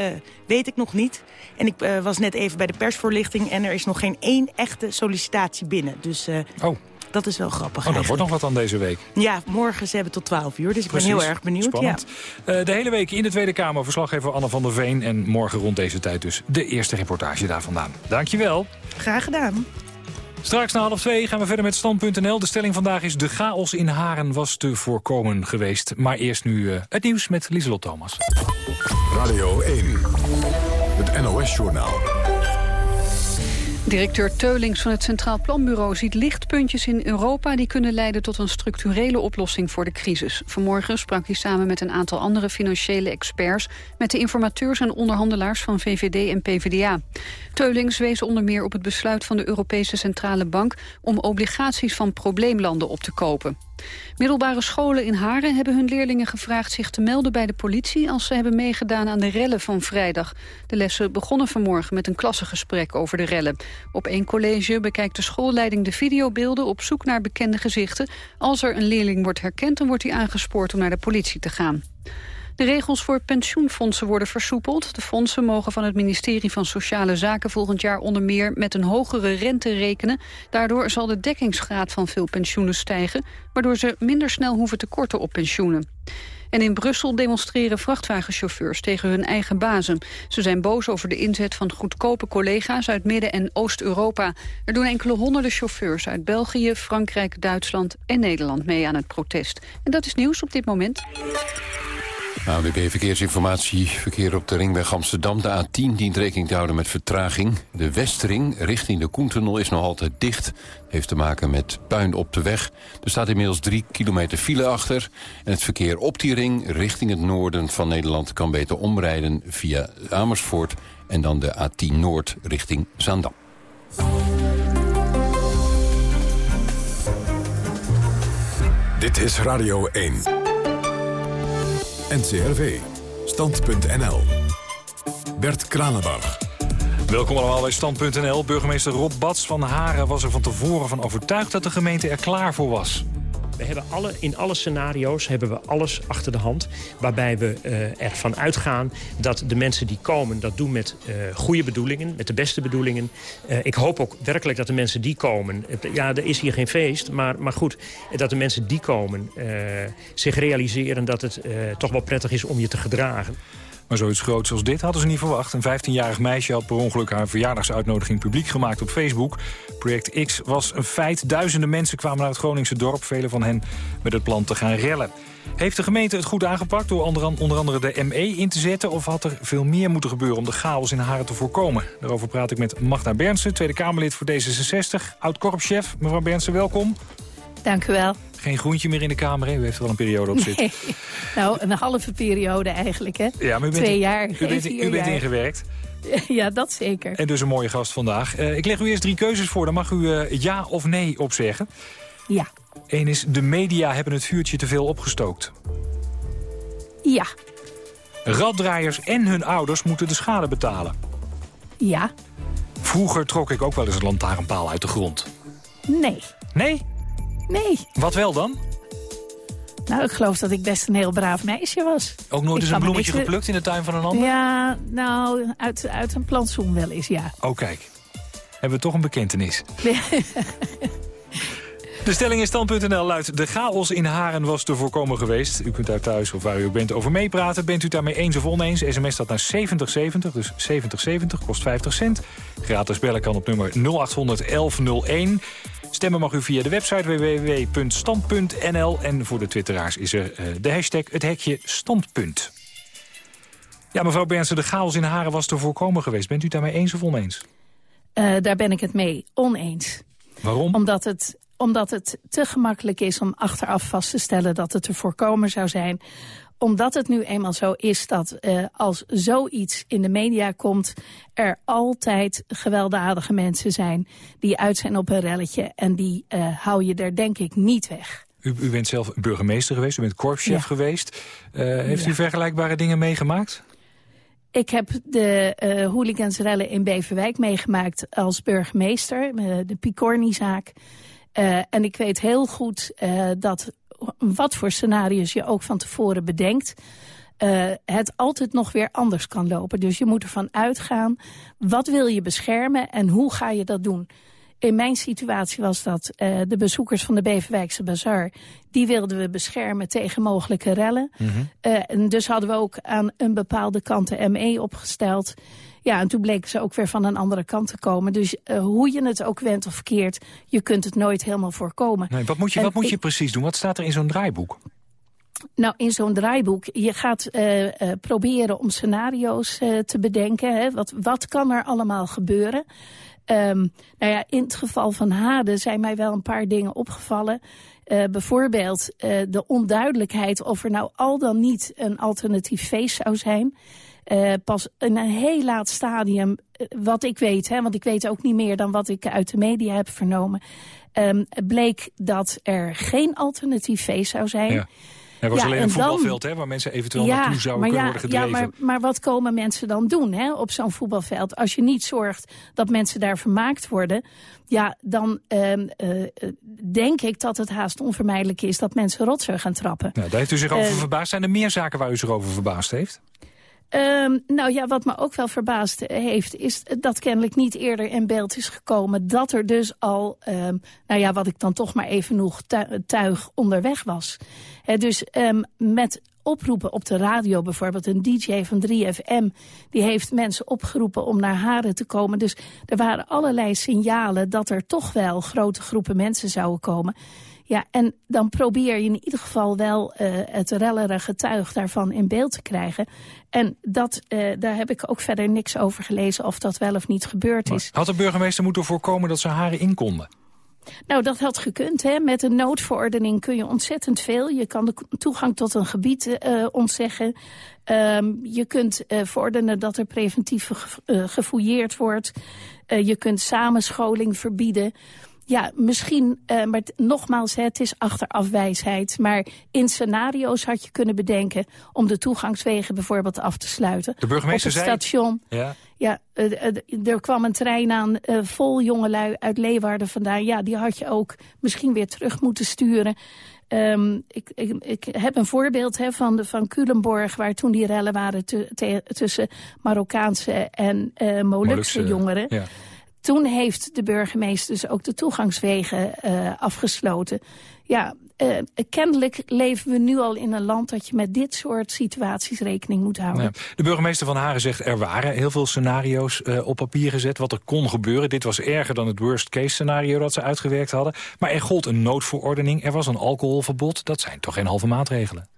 weet ik nog niet. En ik uh, was net even bij de persvoorlichting... en er is nog geen één echte sollicitatie binnen. Dus uh, oh. dat is wel grappig Oh, dat wordt nog wat aan deze week. Ja, morgen ze hebben tot 12 uur, dus ik ben heel erg benieuwd. Spannend. Ja. de hele week in de Tweede Kamer verslaggever Anne van der Veen... en morgen rond deze tijd dus de eerste reportage daar vandaan. Dankjewel. Graag gedaan. Straks na half twee gaan we verder met Stand.nl. De stelling vandaag is de chaos in Haren was te voorkomen geweest. Maar eerst nu uh, het nieuws met Lieselot Thomas. Radio 1, het NOS-journaal. Directeur Teulings van het Centraal Planbureau ziet lichtpuntjes in Europa... die kunnen leiden tot een structurele oplossing voor de crisis. Vanmorgen sprak hij samen met een aantal andere financiële experts... met de informateurs en onderhandelaars van VVD en PvdA. Teulings wees onder meer op het besluit van de Europese Centrale Bank... om obligaties van probleemlanden op te kopen. Middelbare scholen in Haren hebben hun leerlingen gevraagd zich te melden bij de politie als ze hebben meegedaan aan de rellen van vrijdag. De lessen begonnen vanmorgen met een klassengesprek over de rellen. Op één college bekijkt de schoolleiding de videobeelden op zoek naar bekende gezichten. Als er een leerling wordt herkend, dan wordt hij aangespoord om naar de politie te gaan. De regels voor pensioenfondsen worden versoepeld. De fondsen mogen van het ministerie van Sociale Zaken volgend jaar onder meer met een hogere rente rekenen. Daardoor zal de dekkingsgraad van veel pensioenen stijgen, waardoor ze minder snel hoeven te korten op pensioenen. En in Brussel demonstreren vrachtwagenchauffeurs tegen hun eigen bazen. Ze zijn boos over de inzet van goedkope collega's uit Midden- en Oost-Europa. Er doen enkele honderden chauffeurs uit België, Frankrijk, Duitsland en Nederland mee aan het protest. En dat is nieuws op dit moment. AWB Verkeersinformatie. Verkeer op de ringweg Amsterdam. De A10 dient rekening te houden met vertraging. De Westring richting de Koentunnel is nog altijd dicht. Heeft te maken met puin op de weg. Er staat inmiddels drie kilometer file achter. En het verkeer op die ring richting het noorden van Nederland... kan beter omrijden via Amersfoort... en dan de A10 Noord richting Zaandam. Dit is Radio 1. NCRV. Stand.nl. Bert Kranenbach. Welkom allemaal bij Stand.nl. Burgemeester Rob Bats van Haren was er van tevoren van overtuigd dat de gemeente er klaar voor was. We hebben alle, in alle scenario's hebben we alles achter de hand. Waarbij we uh, ervan uitgaan dat de mensen die komen... dat doen met uh, goede bedoelingen, met de beste bedoelingen. Uh, ik hoop ook werkelijk dat de mensen die komen... Ja, er is hier geen feest, maar, maar goed... dat de mensen die komen zich realiseren dat het toch wel prettig is om je te gedragen. Maar zoiets groots als dit hadden ze niet verwacht. Een 15-jarig meisje had per ongeluk haar verjaardagsuitnodiging publiek gemaakt op Facebook. Project X was een feit. Duizenden mensen kwamen naar het Groningse dorp. Velen van hen met het plan te gaan rellen. Heeft de gemeente het goed aangepakt door onder andere de ME in te zetten... of had er veel meer moeten gebeuren om de chaos in Haren te voorkomen? Daarover praat ik met Magda Bernsen, Tweede Kamerlid voor D66. Oud-korpschef, mevrouw Bernsen, welkom. Dank u wel. Geen groentje meer in de Kamer, hè? U heeft er wel een periode op zitten. Nee. Nou, een halve periode eigenlijk, hè? Ja, maar u bent, Twee jaar. U bent, u bent ingewerkt. Ja, dat zeker. En dus een mooie gast vandaag. Uh, ik leg u eerst drie keuzes voor. Dan mag u uh, ja of nee opzeggen. Ja. Eén is, de media hebben het vuurtje te veel opgestookt. Ja. Raddraaiers en hun ouders moeten de schade betalen. Ja. Vroeger trok ik ook wel eens een lantaarnpaal uit de grond. Nee. Nee? Nee. Wat wel dan? Nou, ik geloof dat ik best een heel braaf meisje was. Ook nooit eens een me bloemetje niks- geplukt in de tuin van een ander? Ja, nou, uit, uit een plantsoen wel eens, ja. Oh, kijk. Hebben we toch een bekentenis. De stelling in stand.nl luidt... de chaos in Haren was te voorkomen geweest. U kunt daar thuis of waar u ook bent over meepraten. Bent u daarmee eens of oneens? SMS staat naar 7070, dus 7070, kost 50 cent. Gratis bellen kan op nummer 0800 1101. Stemmen mag u via de website www.stand.nl. En voor de twitteraars is er eh, de hashtag het hekje standpunt. Ja, mevrouw Bernsen, de chaos in Haren was te voorkomen geweest. Bent u daarmee eens of oneens? Eh, daar ben ik het mee oneens. Waarom? Omdat het, omdat het te gemakkelijk is om achteraf vast te stellen dat het te voorkomen zou zijn. Omdat het nu eenmaal zo is dat eh, als zoiets in de media komt... er altijd gewelddadige mensen zijn die uit zijn op een relletje... en die eh, hou je er denk ik niet weg. U, u bent zelf burgemeester geweest, u bent korpschef Ja. geweest. Eh, heeft u vergelijkbare dingen meegemaakt? Ik heb de eh hooligansrellen in Beverwijk meegemaakt als burgemeester. de Picorni-zaak. En ik weet heel goed dat wat voor scenario's je ook van tevoren bedenkt... eh, het altijd nog weer anders kan lopen. Dus je moet ervan uitgaan, wat wil je beschermen en hoe ga je dat doen? In mijn situatie was dat eh, de bezoekers van de Beverwijkse Bazaar... die wilden we beschermen tegen mogelijke rellen. Eh, en dus hadden we ook aan een bepaalde kant de ME opgesteld. Ja, en toen bleken ze ook weer van een andere kant te komen. Dus eh, hoe je het ook wendt of keert, je kunt het nooit helemaal voorkomen. Nee, wat moet je, En wat moet je ik- precies doen? Wat staat er in zo'n draaiboek? nou, in zo'n draaiboek, je gaat eh, proberen om scenario's te bedenken. Hè? Wat, wat kan er allemaal gebeuren? Ehm, nou ja, in het geval van Hade zijn mij wel een paar dingen opgevallen. Bijvoorbeeld de onduidelijkheid of er nou al dan niet een alternatief feest zou zijn. Eh, pas in een heel laat stadium, eh, wat ik weet, hè, want ik weet ook niet meer dan wat ik uit de media heb vernomen, ehm, bleek dat er geen alternatief feest zou zijn. Ja. Er was Ja, alleen en een dan- voetbalveld hè, waar mensen eventueel naartoe zouden kunnen ja, worden gedreven. Ja, maar, maar wat komen mensen dan doen hè, op zo'n voetbalveld? Als je niet zorgt dat mensen daar vermaakt worden... ja, dan ehm, eh, denk ik dat het haast onvermijdelijk is... dat mensen rotzooi gaan trappen. Nou, daar heeft u zich over verbaasd. Zijn er meer zaken waar u zich over verbaasd heeft? Ehm, nou ja, wat me ook wel verbaasd heeft, is dat kennelijk niet eerder in beeld is gekomen dat er dus al, ehm, nou ja, wat ik dan toch maar even nog tu- tuig onderweg was. Dus ehm, met oproepen op de radio bijvoorbeeld, een DJ van 3FM, die heeft mensen opgeroepen om naar Haren te komen. Dus er waren allerlei signalen dat er toch wel grote groepen mensen zouden komen. Ja, en dan probeer je in ieder geval wel eh, het rellerige getuig daarvan in beeld te krijgen. En dat, eh, daar heb ik ook verder niks over gelezen of dat wel of niet gebeurd is. Had de burgemeester moeten voorkomen dat ze haren in konden? Nou, dat had gekund. Hè. Met een noodverordening kun je ontzettend veel. Je kan de toegang tot een gebied eh, ontzeggen. Ehm, je kunt eh, verordenen dat er preventief ge gefouilleerd wordt. Je kunt samenscholing verbieden. Ja, misschien, eh, maar nogmaals, hè, het is achterafwijsheid. Maar in scenario's had je kunnen bedenken om de toegangswegen bijvoorbeeld af te sluiten. De burgemeester Op het zei- station. Ja. Ja, eh, eh, er kwam een trein aan vol jongelui uit Leeuwarden vandaan. Ja, die had je ook misschien weer terug moeten sturen. Ehm, ik, ik, ik heb een voorbeeld hè, van, de, van Culemborg... waar toen die rellen waren tussen Marokkaanse en Molukse Molukse, jongeren. ja. Toen heeft de burgemeester dus ook de toegangswegen eh, afgesloten. Ja, eh, kennelijk leven we nu al in een land dat je met dit soort situaties rekening moet houden. Ja. De burgemeester van Haren zegt er waren heel veel scenario's eh, op papier gezet wat er kon gebeuren. Dit was erger dan het worst case scenario dat ze uitgewerkt hadden. Maar er gold een noodverordening, er was een alcoholverbod. Dat zijn toch geen halve maatregelen?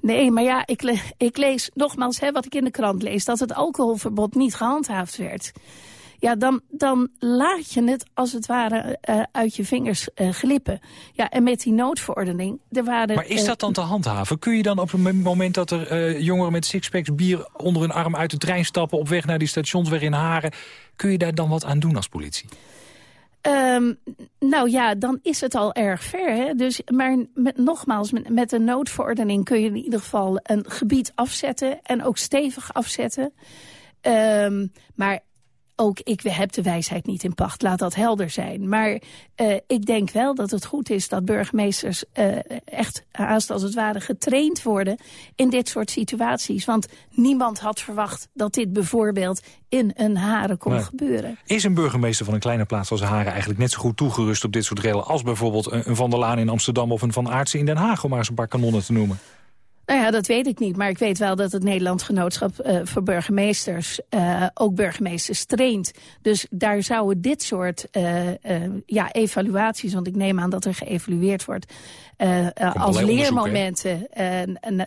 Nee, maar ja, ik, le- ik lees nogmaals hè, wat ik in de krant lees... dat het alcoholverbod niet gehandhaafd werd. Ja, dan, dan laat je het als het ware eh, uit je vingers eh, glippen. Ja, en met die noodverordening... Er waren, Maar is eh, dat dan te handhaven? Kun je dan op het moment dat er jongeren met sixpacks bier onder hun arm uit de trein stappen... op weg naar die stationsweg in Haren... kun je daar dan wat aan doen als politie? Ehm, nou ja, dan is het al erg ver. Hè? Dus, maar met, nogmaals, met, met een noodverordening kun je in ieder geval een gebied afzetten. En ook stevig afzetten. Ehm, maar ook ik heb de wijsheid niet in pacht, laat dat helder zijn. Maar uh, ik denk wel dat het goed is dat burgemeesters uh, echt haast als het ware getraind worden in dit soort situaties. Want niemand had verwacht dat dit bijvoorbeeld in een Haren kon gebeuren. Is een burgemeester van een kleine plaats als Haren eigenlijk net zo goed toegerust op dit soort rellen als bijvoorbeeld een Van der Laan in Amsterdam of een Van Aartsen in Den Haag, om maar eens een paar kanonnen te noemen? Nou ja, dat weet ik niet. Maar ik weet wel dat het Nederlands Genootschap uh, voor Burgemeesters uh, ook burgemeesters traint. Dus daar zouden dit soort uh, ja, evaluaties, want ik neem aan dat er geëvalueerd wordt, als leermomenten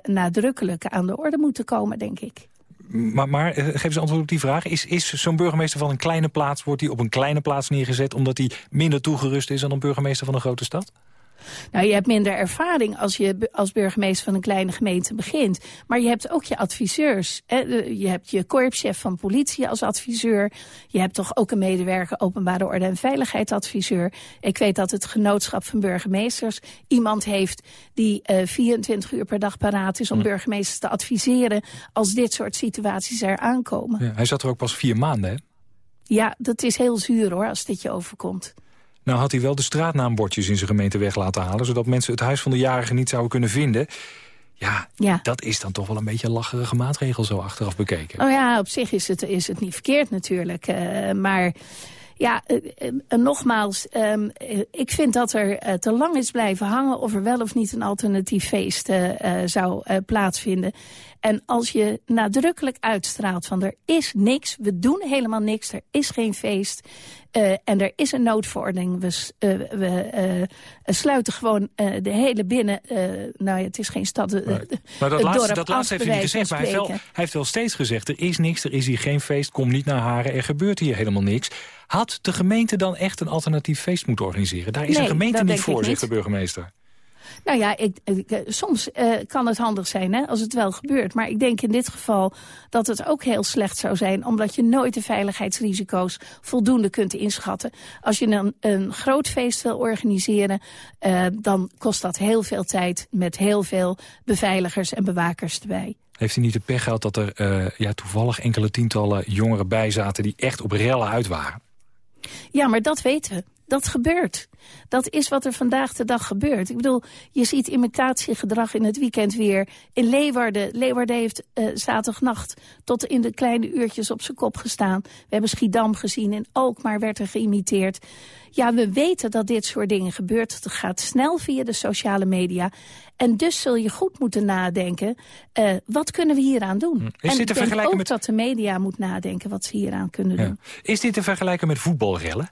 nadrukkelijk aan de orde moeten komen, denk ik. Maar, maar geef eens antwoord op die vraag. Is, is zo'n burgemeester van een kleine plaats, wordt hij op een kleine plaats neergezet... omdat hij minder toegerust is dan een burgemeester van een grote stad? Nou, je hebt minder ervaring als je als burgemeester van een kleine gemeente begint. Maar je hebt ook je adviseurs. Je hebt je korpschef van politie als adviseur. Je hebt toch ook een medewerker openbare orde en veiligheidsadviseur. Ik weet dat het genootschap van burgemeesters iemand heeft die uh, eh, 24 uur per dag paraat is om burgemeesters te adviseren als dit soort situaties er aankomen. Ja, hij zat er ook pas vier maanden, hè? Ja, dat is heel zuur hoor, als dit je overkomt. Nou had hij wel de straatnaambordjes in zijn gemeente weg laten halen... zodat mensen het huis van de jarige niet zouden kunnen vinden. Ja, ja, dat is dan toch wel een beetje een lacherige maatregel zo achteraf bekeken. Oh ja, op zich is het, is het niet verkeerd natuurlijk. Uh, maar ja, uh, nogmaals, um, ik vind dat er te lang is blijven hangen... of er wel of niet een alternatief feest zou plaatsvinden. En als je nadrukkelijk uitstraalt van er is niks, we doen helemaal niks, er is geen feest... Uh, en er is een noodverordening. We, uh, we uh, sluiten gewoon de hele binnen... nou ja, het is geen stad. Maar dat laatste, dat laatste heeft hij niet gezegd. Maar hij heeft, wel, hij heeft wel steeds gezegd, er is niks, er is hier geen feest... kom niet naar Haren, er gebeurt hier helemaal niks. Had de gemeente dan echt een alternatief feest moeten organiseren? Daar is nee, een gemeente niet voor, zegt de burgemeester. Nou ja, ik, eh, soms uh, kan het handig zijn hè, als het wel gebeurt. Maar ik denk in dit geval dat het ook heel slecht zou zijn... omdat je nooit de veiligheidsrisico's voldoende kunt inschatten. Als je een, een groot feest wil organiseren... Uh, dan kost dat heel veel tijd met heel veel beveiligers en bewakers erbij. Heeft hij niet de pech gehad dat er uh, ja, toevallig enkele tientallen jongeren bij zaten... die echt op rellen uit waren? Ja, maar dat weten we. Dat gebeurt. Dat is wat er vandaag de dag gebeurt. Ik bedoel, je ziet imitatiegedrag in het weekend weer. In Leeuwarden, Leeuwarden heeft uh, zaterdagnacht tot in de kleine uurtjes op zijn kop gestaan. We hebben Schiedam gezien en Alkmaar werd er geïmiteerd. Ja, we weten dat dit soort dingen gebeurt. Het gaat snel via de sociale media. En dus zul je goed moeten nadenken, uh, wat kunnen we hieraan doen? Is en dit te vergelijken ook met... dat de media moet nadenken wat ze hieraan kunnen doen. Is dit te vergelijken met voetbalrellen?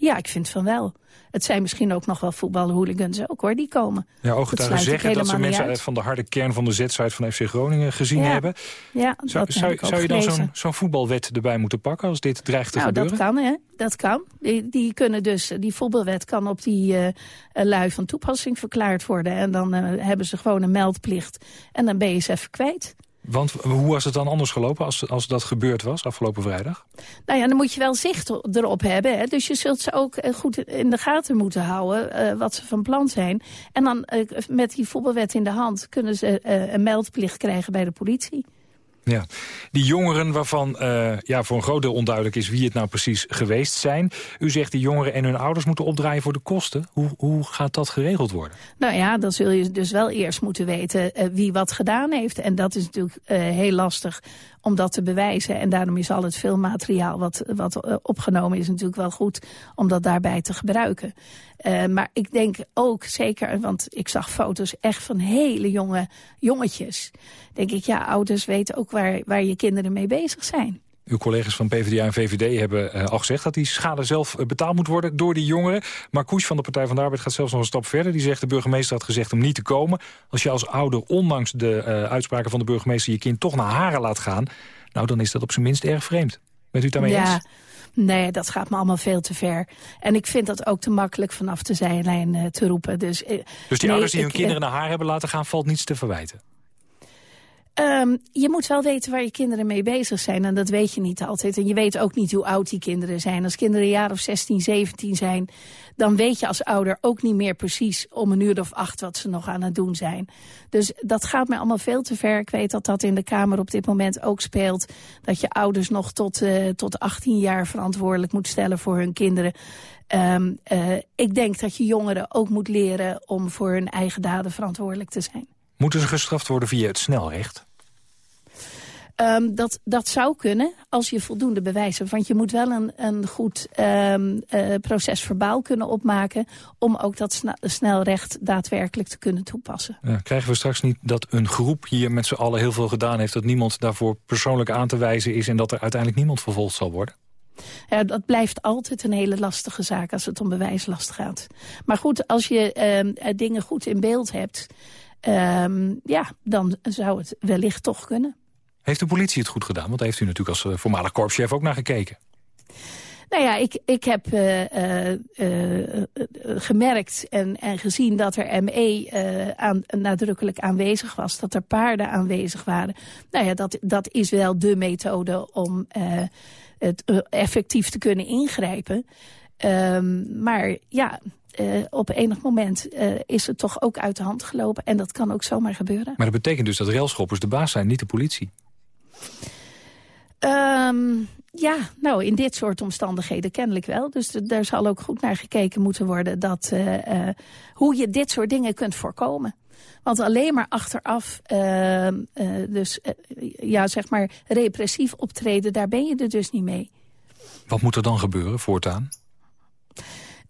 Ja, ik vind van wel. Het zijn misschien ook nog wel voetbalhooligans ook hoor, die komen. Ja, ooggetuigen zeggen dat ze mensen van de harde kern van de Z-site van FC Groningen gezien hebben. Ja, zou, zou, zou je dan zo'n voetbalwet erbij moeten pakken als dit dreigt te nou, gebeuren? dat kan hè, dat kan. Die, die kunnen dus, die voetbalwet kan op die uh, lui van toepassing verklaard worden. En dan uh, hebben ze gewoon een meldplicht en dan ben je ze even kwijt. Want hoe was het dan anders gelopen als, als dat gebeurd was afgelopen vrijdag? Nou ja, dan moet je wel zicht erop hebben. Hè? Dus je zult ze ook eh, goed in de gaten moeten houden uh, wat ze van plan zijn. En dan uh, met die voetbalwet in de hand kunnen ze een meldplicht krijgen bij de politie. Ja, die jongeren waarvan uh, ja, voor een groot deel onduidelijk is wie het nou precies geweest zijn. U zegt die jongeren en hun ouders moeten opdraaien voor de kosten. Hoe, hoe gaat dat geregeld worden? Nou ja, dan zul je dus wel eerst moeten weten uh, wie wat gedaan heeft. En dat is natuurlijk uh, heel lastig om dat te bewijzen. En daarom is al het filmmateriaal wat, wat opgenomen is natuurlijk wel goed om dat daarbij te gebruiken. Uh, maar ik denk ook zeker, want ik zag foto's echt van hele jonge jongetjes. Denk ik, ja, ouders weten ook waar, waar je kinderen mee bezig zijn. Uw collega's van PvdA en VVD hebben uh, al gezegd dat die schade zelf uh, betaald moet worden door die jongeren. Maar Koes van de Partij van de Arbeid gaat zelfs nog een stap verder. Die zegt de burgemeester had gezegd om niet te komen. Als je als ouder, ondanks de uh, uitspraken van de burgemeester, je kind toch naar haren laat gaan. Nou, dan is dat op zijn minst erg vreemd. Bent u het daarmee ja. eens? Nee, dat gaat me allemaal veel te ver. En ik vind dat ook te makkelijk vanaf de zijlijn uh, te roepen. Dus, dus die nee, ouders die ik, hun kinderen naar haar hebben laten gaan... valt niets te verwijten? Um, je moet wel weten waar je kinderen mee bezig zijn. En dat weet je niet altijd. En je weet ook niet hoe oud die kinderen zijn. Als kinderen een jaar of 16, 17 zijn... dan weet je als ouder ook niet meer precies om een uur of acht... wat ze nog aan het doen zijn. Dus dat gaat mij allemaal veel te ver. Ik weet dat dat in de Kamer op dit moment ook speelt. Dat je ouders nog tot, uh, tot 18 jaar verantwoordelijk moet stellen voor hun kinderen. Um, uh, ik denk dat je jongeren ook moet leren om voor hun eigen daden verantwoordelijk te zijn. Moeten ze gestraft worden via het snelrecht? Um, dat, dat zou kunnen als je voldoende bewijzen. Want je moet wel een, een goed um, uh, proces verbaal kunnen opmaken... om ook dat snelrecht daadwerkelijk te kunnen toepassen. Ja, krijgen we straks niet dat een groep hier met z'n allen heel veel gedaan heeft... dat niemand daarvoor persoonlijk aan te wijzen is... en dat er uiteindelijk niemand vervolgd zal worden? Ja, dat blijft altijd een hele lastige zaak als het om bewijslast gaat. Maar goed, als je uh, dingen goed in beeld hebt... Um, ja, dan zou het wellicht toch kunnen. Heeft de politie het goed gedaan? Want daar heeft u natuurlijk als uh, voormalig korpschef ook naar gekeken. Nou ja, ik, ik heb uh, uh, uh, gemerkt en, en gezien dat er ME aan, nadrukkelijk aanwezig was. Dat er paarden aanwezig waren. Nou ja, dat, dat is wel de methode om het effectief te kunnen ingrijpen. Um, maar ja, uh, op enig moment uh, is het toch ook uit de hand gelopen. En dat kan ook zomaar gebeuren. Maar dat betekent dus dat railschoppers de baas zijn, niet de politie? Um, ja, nou, in dit soort omstandigheden kennelijk wel. Dus daar zal ook goed naar gekeken moeten worden... Dat, uh, hoe je dit soort dingen kunt voorkomen. Want alleen maar achteraf, dus ja, zeg maar repressief optreden... daar ben je er dus niet mee. Wat moet er dan gebeuren voortaan?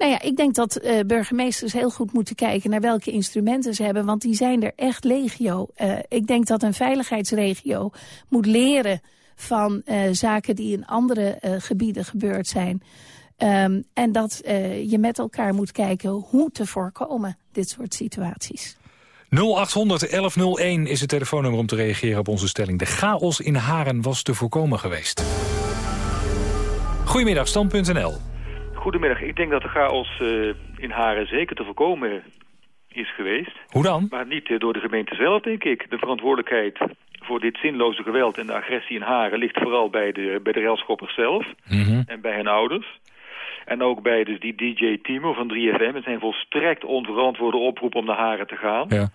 Nou ja, ik denk dat uh, burgemeesters heel goed moeten kijken naar welke instrumenten ze hebben. Want die zijn er echt legio. Uh, ik denk dat een veiligheidsregio moet leren van uh, zaken die in andere gebieden gebeurd zijn. Um, en dat je met elkaar moet kijken hoe te voorkomen dit soort situaties. 0800 1101 is het telefoonnummer om te reageren op onze stelling. De chaos in Haren was te voorkomen geweest. Goedemiddag, stand.nl. Goedemiddag. Ik denk dat de chaos uh, in Haren zeker te voorkomen is geweest. Hoe dan? Maar niet uh, door de gemeente zelf, denk ik. De verantwoordelijkheid voor dit zinloze geweld en de agressie in Haren... ligt vooral bij de, bij de railschoppers zelf mm -hmm. en bij hun ouders. En ook bij dus die DJ Timo van 3FM. Het zijn volstrekt onverantwoorde oproep om naar Haren te gaan. Ja.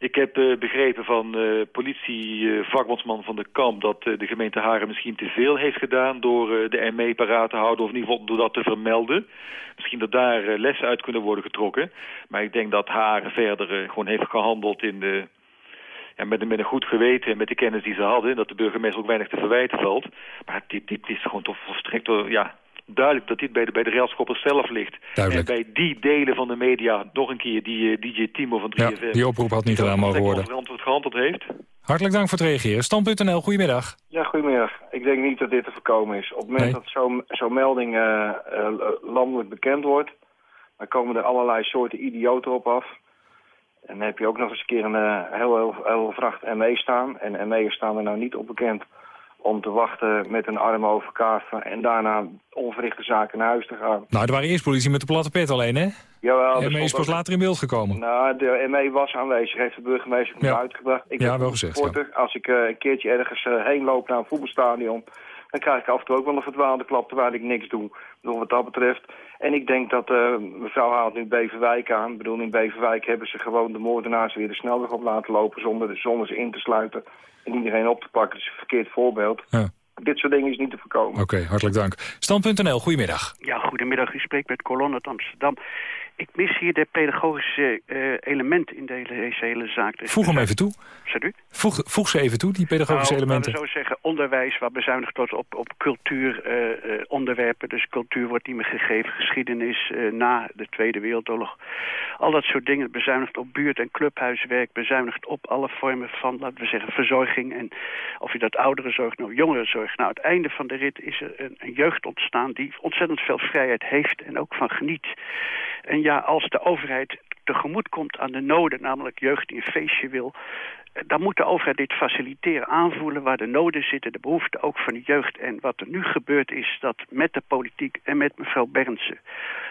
Ik heb uh, begrepen van uh, politievakbondsman van de Kamp... dat uh, de gemeente Haren misschien te veel heeft gedaan... door de ME paraat te houden of in ieder geval door dat te vermelden. Misschien dat daar lessen uit kunnen worden getrokken. Maar ik denk dat Haren verder gewoon heeft gehandeld in de... Met, met een goed geweten en met de kennis die ze hadden... dat de burgemeester ook weinig te verwijten valt. Maar dit, dit is gewoon toch volstrekt... Ja, duidelijk dat dit bij de, bij de railschoppers zelf ligt. Duidelijk. En bij die delen van de media, nog een keer, die uh, DJ Timo van 3FM... Ja, die oproep had niet gedaan mogen worden. gehandeld heeft. Hartelijk dank voor het reageren. Stam.nl, goedemiddag. Ja, goedemiddag. Ik denk niet dat dit te voorkomen is. Op het moment nee. dat zo'n zo melding uh, uh, landelijk bekend wordt... dan komen er allerlei soorten idioten op af. En dan heb je ook nog eens een keer een uh, heel, heel, heel vracht ME staan. En ME'ers staan er nou niet op bekend om te wachten met een arm over en daarna onverrichte zaken naar huis te gaan. Nou, er waren eerst politie met de platte pet alleen, hè? Jawel. De ME is pas later in beeld gekomen. Nou, de ME was aanwezig, heeft de burgemeester ja. uitgebracht. Ik ja, wel gezegd. Als ik uh, een keertje ergens uh, heen loop naar een voetbalstadion... dan krijg ik af en toe ook wel een verdwaalde klap terwijl ik niks doe. Nog wat dat betreft. En ik denk dat uh, mevrouw haalt nu Beverwijk aan. Ik bedoel, in Beverwijk hebben ze gewoon de moordenaars weer de snelweg op laten lopen... zonder, zonder ze in te sluiten en iedereen op te pakken. Dat is een verkeerd voorbeeld. Ja. Dit soort dingen is niet te voorkomen. Oké, okay, hartelijk dank. Stand.nl, goedemiddag. Ja, goedemiddag. U spreekt met Colon uit Amsterdam. Ik mis hier de pedagogische uh, element in deze hele zaak. Dus voeg hem even toe. U? Voeg, voeg ze even toe, die pedagogische nou, elementen. Nou, zo zeggen, onderwijs waar bezuinigd wordt op, op cultuuronderwerpen. Uh, uh, dus cultuur wordt niet meer gegeven. Geschiedenis na de Tweede Wereldoorlog. Al dat soort dingen. Bezuinigd op buurt- en clubhuiswerk. Bezuinigd op alle vormen van, laten we zeggen, verzorging. En of je dat ouderenzorg, nou jongerenzorg. Nou, het einde van de rit is er een, een jeugd ontstaan die ontzettend veel vrijheid heeft en ook van geniet. En ja, als de overheid tegemoet komt aan de noden, namelijk jeugd die een feestje wil, dan moet de overheid dit faciliteren, aanvoelen waar de noden zitten, de behoeften ook van de jeugd. En wat er nu gebeurt is dat met de politiek en met mevrouw Bernsen,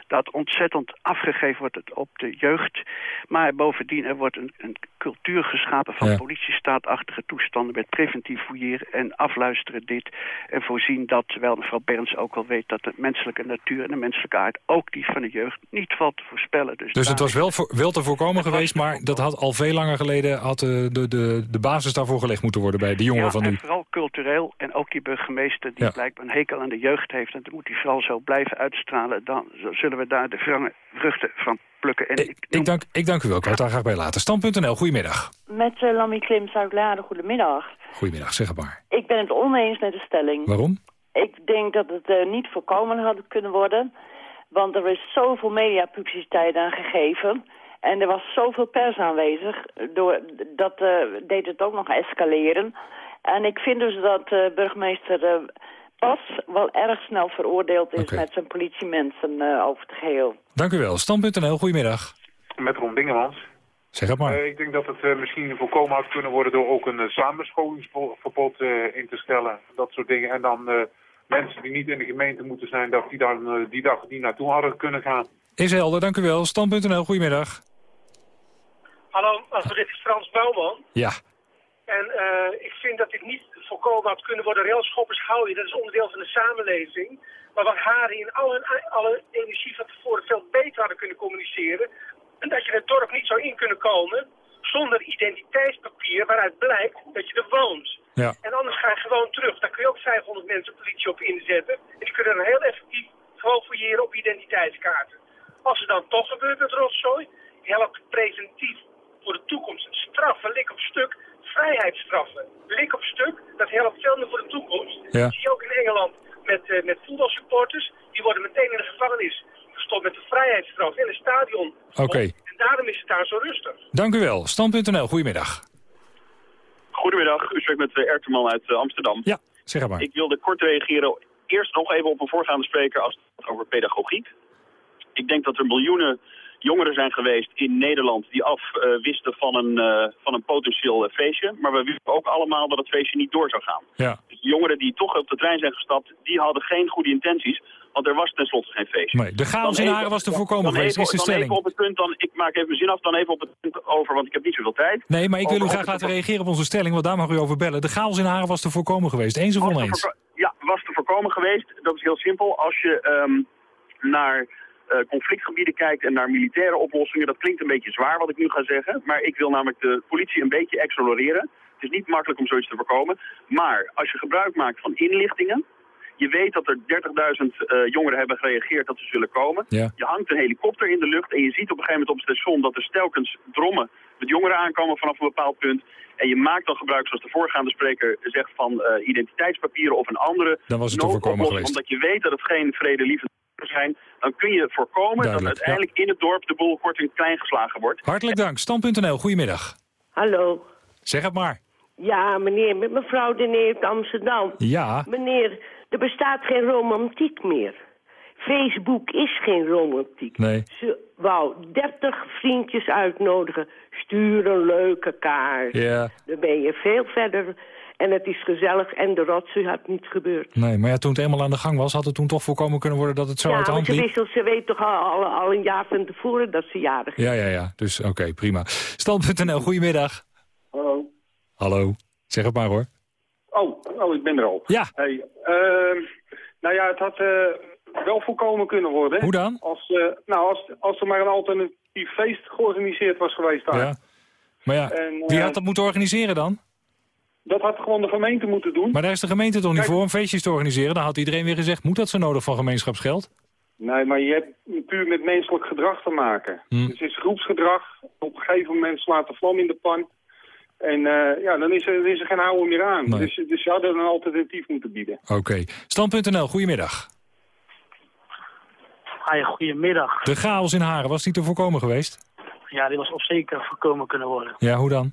dat ontzettend afgegeven wordt op de jeugd, Maar bovendien, er wordt een, een cultuur geschapen van Ja. politiestaatachtige toestanden... met preventief fouilleren en afluisteren dit. En voorzien dat, terwijl mevrouw Berns ook al weet... dat de menselijke natuur en de menselijke aard, ook die van de jeugd... niet valt te voorspellen. Dus, Dus het was wel, voor, wel te voorkomen geweest, maar dat had al veel langer geleden... had de, de, de, de basis daarvoor gelegd moeten worden bij de jongeren ja, van en nu. vooral cultureel. En ook die burgemeester die Ja. blijkbaar een hekel aan de jeugd heeft... en dat moet hij vooral zo blijven uitstralen... dan zullen we daar de wrange vruchten van plukken. En ik, Ik dank, ik dank u wel, ik wou het daar graag bij laten. Stand.nl, goedemiddag. Met uh, Lammy Klim Zuid-Lade, goedemiddag. Goedemiddag, zeg het maar. Ik ben het oneens met de stelling. Waarom? Ik denk dat het uh, niet voorkomen had kunnen worden. Want er is zoveel mediapubliciteit aan gegeven. En er was zoveel pers aanwezig. Door, dat uh, deed het ook nog escaleren. En ik vind dus dat uh, burgemeester uh, Pas wel erg snel veroordeeld is... Met zijn politiemensen uh, over het geheel. Dank u wel. Stand.nl, goedemiddag. Met Ron Dingemans. Zeg het maar. Eh, ik denk dat het eh, misschien voorkomen had kunnen worden door ook een uh, samenscholingsverbod eh, in te stellen. Dat soort dingen. En dan eh, mensen die niet in de gemeente moeten zijn, dat die dan eh, die dag die naartoe hadden kunnen gaan. Is helder, dank u wel. Stand.nl, goedemiddag. Hallo, dit is Frans Bouwman. Ja. En uh, ik vind dat dit niet voorkomen had kunnen worden. Railschoppers hou je, dat is onderdeel van de samenleving. Maar wat Hari in al hun, alle energie van tevoren veel beter hadden kunnen communiceren. En dat je het dorp niet zou in kunnen komen zonder identiteitspapier waaruit blijkt dat je er woont. Ja. En anders ga je gewoon terug. Daar kun je ook 500 mensen politie op inzetten. En die kunnen dan heel effectief gewoon fouilleren op identiteitskaarten. Als er dan toch gebeurt met rotzooi, helpt preventief voor de toekomst straffen, lik op stuk, vrijheidsstraffen. Lik op stuk, dat helpt veel meer voor de toekomst. Ja. Dat zie je ook in Engeland met, uh, met voetbalsupporters. Die worden meteen in de gevangenis gestopt met de vrijheidsstraf in een stadion. Oké. Okay. En daarom is het daar zo rustig. Dank u wel. Stand.nl, goedemiddag. Goedemiddag, u spreekt met uh, Erterman uit uh, Amsterdam. Ja, zeg het maar. Ik wilde kort reageren. Eerst nog even op een voorgaande spreker als het gaat over pedagogiek. Ik denk dat er miljoenen jongeren zijn geweest in Nederland die afwisten uh, van, een, uh, van een potentieel uh, feestje. Maar we wisten ook allemaal dat het feestje niet door zou gaan. Ja. Dus de jongeren die toch op de trein zijn gestapt, die hadden geen goede intenties. Want er was tenslotte geen feestje. Nee, de chaos in Haren was te voorkomen geweest, even, is de stelling. Even op het punt, dan, ik maak even mijn zin af, dan even op het punt over, want ik heb niet zoveel tijd. Nee, maar ik wil over, u graag laten reageren op onze stelling, want daar mag u over bellen. De chaos in Haren was te voorkomen geweest, eens of oneens? Ja, was te voorkomen geweest. Dat is heel simpel. Als je um, naar conflictgebieden kijkt en naar militaire oplossingen, dat klinkt een beetje zwaar wat ik nu ga zeggen. Maar ik wil namelijk de politie een beetje exploreren. Het is niet makkelijk om zoiets te voorkomen. Maar als je gebruik maakt van inlichtingen, je weet dat er 30.000 uh, jongeren hebben gereageerd dat ze zullen komen. Ja. Je hangt een helikopter in de lucht en je ziet op een gegeven moment op het station dat er stelkens drommen met jongeren aankomen vanaf een bepaald punt. En je maakt dan gebruik, zoals de voorgaande spreker zegt, van uh, identiteitspapieren of een andere dan was het te voorkomen geweest. Omdat je weet dat het geen vredelievende zijn, dan kun je voorkomen Duidelijk, dat uiteindelijk ja. in het dorp de boel kort en klein geslagen wordt. Hartelijk dank. Stand.nl, goedemiddag. Hallo. Zeg het maar. Ja, meneer, met mevrouw de Neer uit Amsterdam. Ja. Meneer, er bestaat geen romantiek meer. Facebook is geen romantiek. Nee. Ze wou 30 vriendjes uitnodigen. Stuur een leuke kaart. Ja. Dan ben je veel verder. En het is gezellig en de rotzooi had niet gebeurd. Nee, maar ja, toen het eenmaal aan de gang was... had het toen toch voorkomen kunnen worden dat het zo ja, uit de hand ze liep? Wissel, ze weet toch al, al, al, een jaar van tevoren dat ze jarig is. Ja, ja, ja. Dus oké, okay, prima. Stand.nl, goedemiddag. Hallo. Hallo. Zeg het maar hoor. Oh, oh ik ben er al. Ja. Hey, uh, nou ja, het had uh, wel voorkomen kunnen worden. Hoe dan? Als, uh, nou, als, als er maar een alternatief feest georganiseerd was geweest daar. Ja. Maar ja, en, wie had dat moeten organiseren dan? Dat had gewoon de gemeente moeten doen. Maar daar is de gemeente toch niet Kijk, voor om feestjes te organiseren? Dan had iedereen weer gezegd, moet dat zo nodig van gemeenschapsgeld? Nee, maar je hebt puur met menselijk gedrag te maken. Hm. Dus het is groepsgedrag. Op een gegeven moment slaat de vlam in de pan. En uh, ja, dan is er, dan is er geen houden meer aan. Nee. Dus, dus ze hadden een alternatief moeten bieden. Oké. Okay. Stand.nl, goedemiddag. Hi, goedemiddag. De chaos in Haren, was die te voorkomen geweest? Ja, die was op zeker voorkomen kunnen worden. Ja, hoe dan?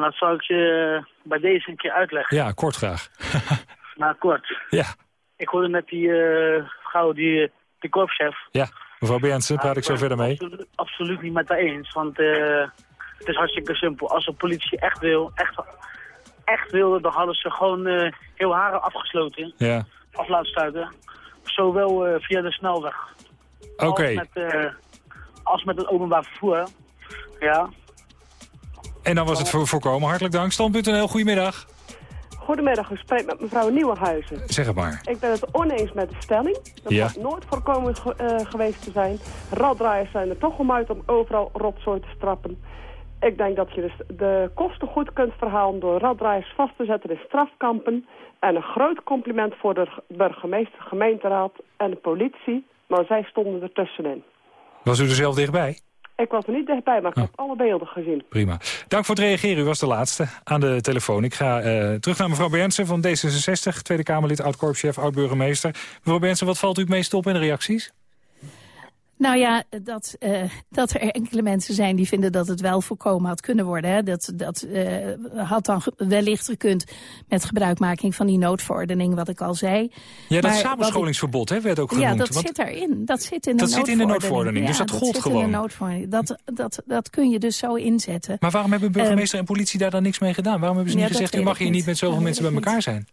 Nou, dat zou ik je bij deze een keer uitleggen. Ja, kort graag. nou, kort. Ja. Ik hoorde net die uh, gauw die, die korpschef. Ja, mevrouw Berndsen, praat ik zo verder mee. Absoluut, absoluut niet met haar eens, want uh, het is hartstikke simpel. Als de politie echt wil, echt, echt wilde, dan hadden ze gewoon uh, heel haren afgesloten. Ja. Af laten sluiten. Zowel via de snelweg. Oké. Okay. Als, met, als met het openbaar vervoer. Ja. En dan was het voor, voorkomen. Hartelijk dank. Stand.nl, goedemiddag. Goedemiddag, ik spreek met mevrouw Nieuwenhuizen. Zeg het maar. Ik ben het oneens met de stelling. Dat Ja. nooit voorkomen ge- eh, geweest te zijn. Raddraaiers zijn er toch om uit om overal rotzooi te strappen. Ik denk dat je dus de kosten goed kunt verhalen door raddraaiers vast te zetten in strafkampen. En een groot compliment voor de burgemeester, gemeenteraad en de politie. Maar zij stonden er tussenin. Was u er zelf dichtbij? Ik was er niet dichtbij, maar ik heb alle beelden gezien. Prima. Dank voor het reageren. U was de laatste aan de telefoon. Ik ga eh, terug naar mevrouw Bernsen van D66, Tweede Kamerlid, oud-korpschef, oud-burgemeester. Mevrouw Bernsen, wat valt u het meest op in de reacties? Nou ja, dat, eh, dat er enkele mensen zijn die vinden dat het wel voorkomen had kunnen worden. Hè. Dat, dat eh, had dan wellicht gekund met gebruikmaking van die noodverordening, wat ik al zei. Ja, dat Maar samenscholingsverbod hè, werd ook genoemd. Ja, dat Want- zit erin. Dat zit in de Dat zit in de noodverordening. noodverordening, dus Ja, dat gold zit gewoon. In de noodverordening. Dat, dat, dat kun je dus zo inzetten. Maar waarom hebben burgemeester en politie daar dan niks mee gedaan? Waarom hebben ze niet dat gezegd, u mag hier niet met zoveel Dat mensen bij elkaar niet. zijn?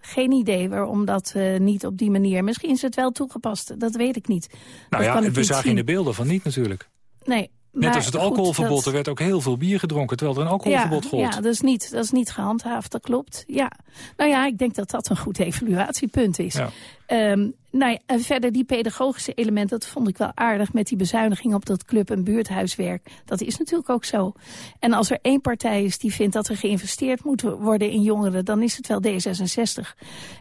Geen idee waarom dat eh, niet op die manier... Misschien is het wel toegepast, dat weet ik niet. Nou dat ja, kan ik we zagen zien. in de beelden van niet natuurlijk. Nee, Net maar als het goed, alcoholverbod, dat- er werd ook heel veel bier gedronken... terwijl er een alcoholverbod ja, gold. Ja, dat is, niet, dat is niet gehandhaafd, dat klopt. Ja. Nou ja, ik denk dat dat een goed evaluatiepunt is. Ja. Ehm, nou ja, en verder die pedagogische elementen, dat vond ik wel aardig... met die bezuiniging op dat club- en buurthuiswerk. Dat is natuurlijk ook zo. En als er één partij is die vindt dat er geïnvesteerd moet worden in jongeren... dan is het wel D66.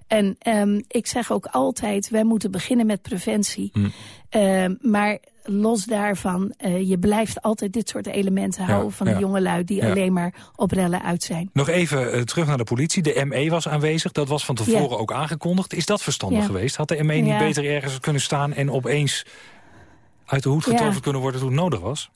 En ehm, ik zeg ook altijd, wij moeten beginnen met preventie. Hm. Ehm, maar los daarvan, eh, je blijft altijd dit soort elementen Ja, houden... van ja. jongelui die Ja. alleen maar op rellen uit zijn. Nog even eh, terug naar de politie. De ME was aanwezig, dat was van tevoren ook aangekondigd. Is dat verstandig geweest? Had de ME niet beter ergens kunnen staan... en opeens uit de hoed getoverd kunnen worden toen het nodig was?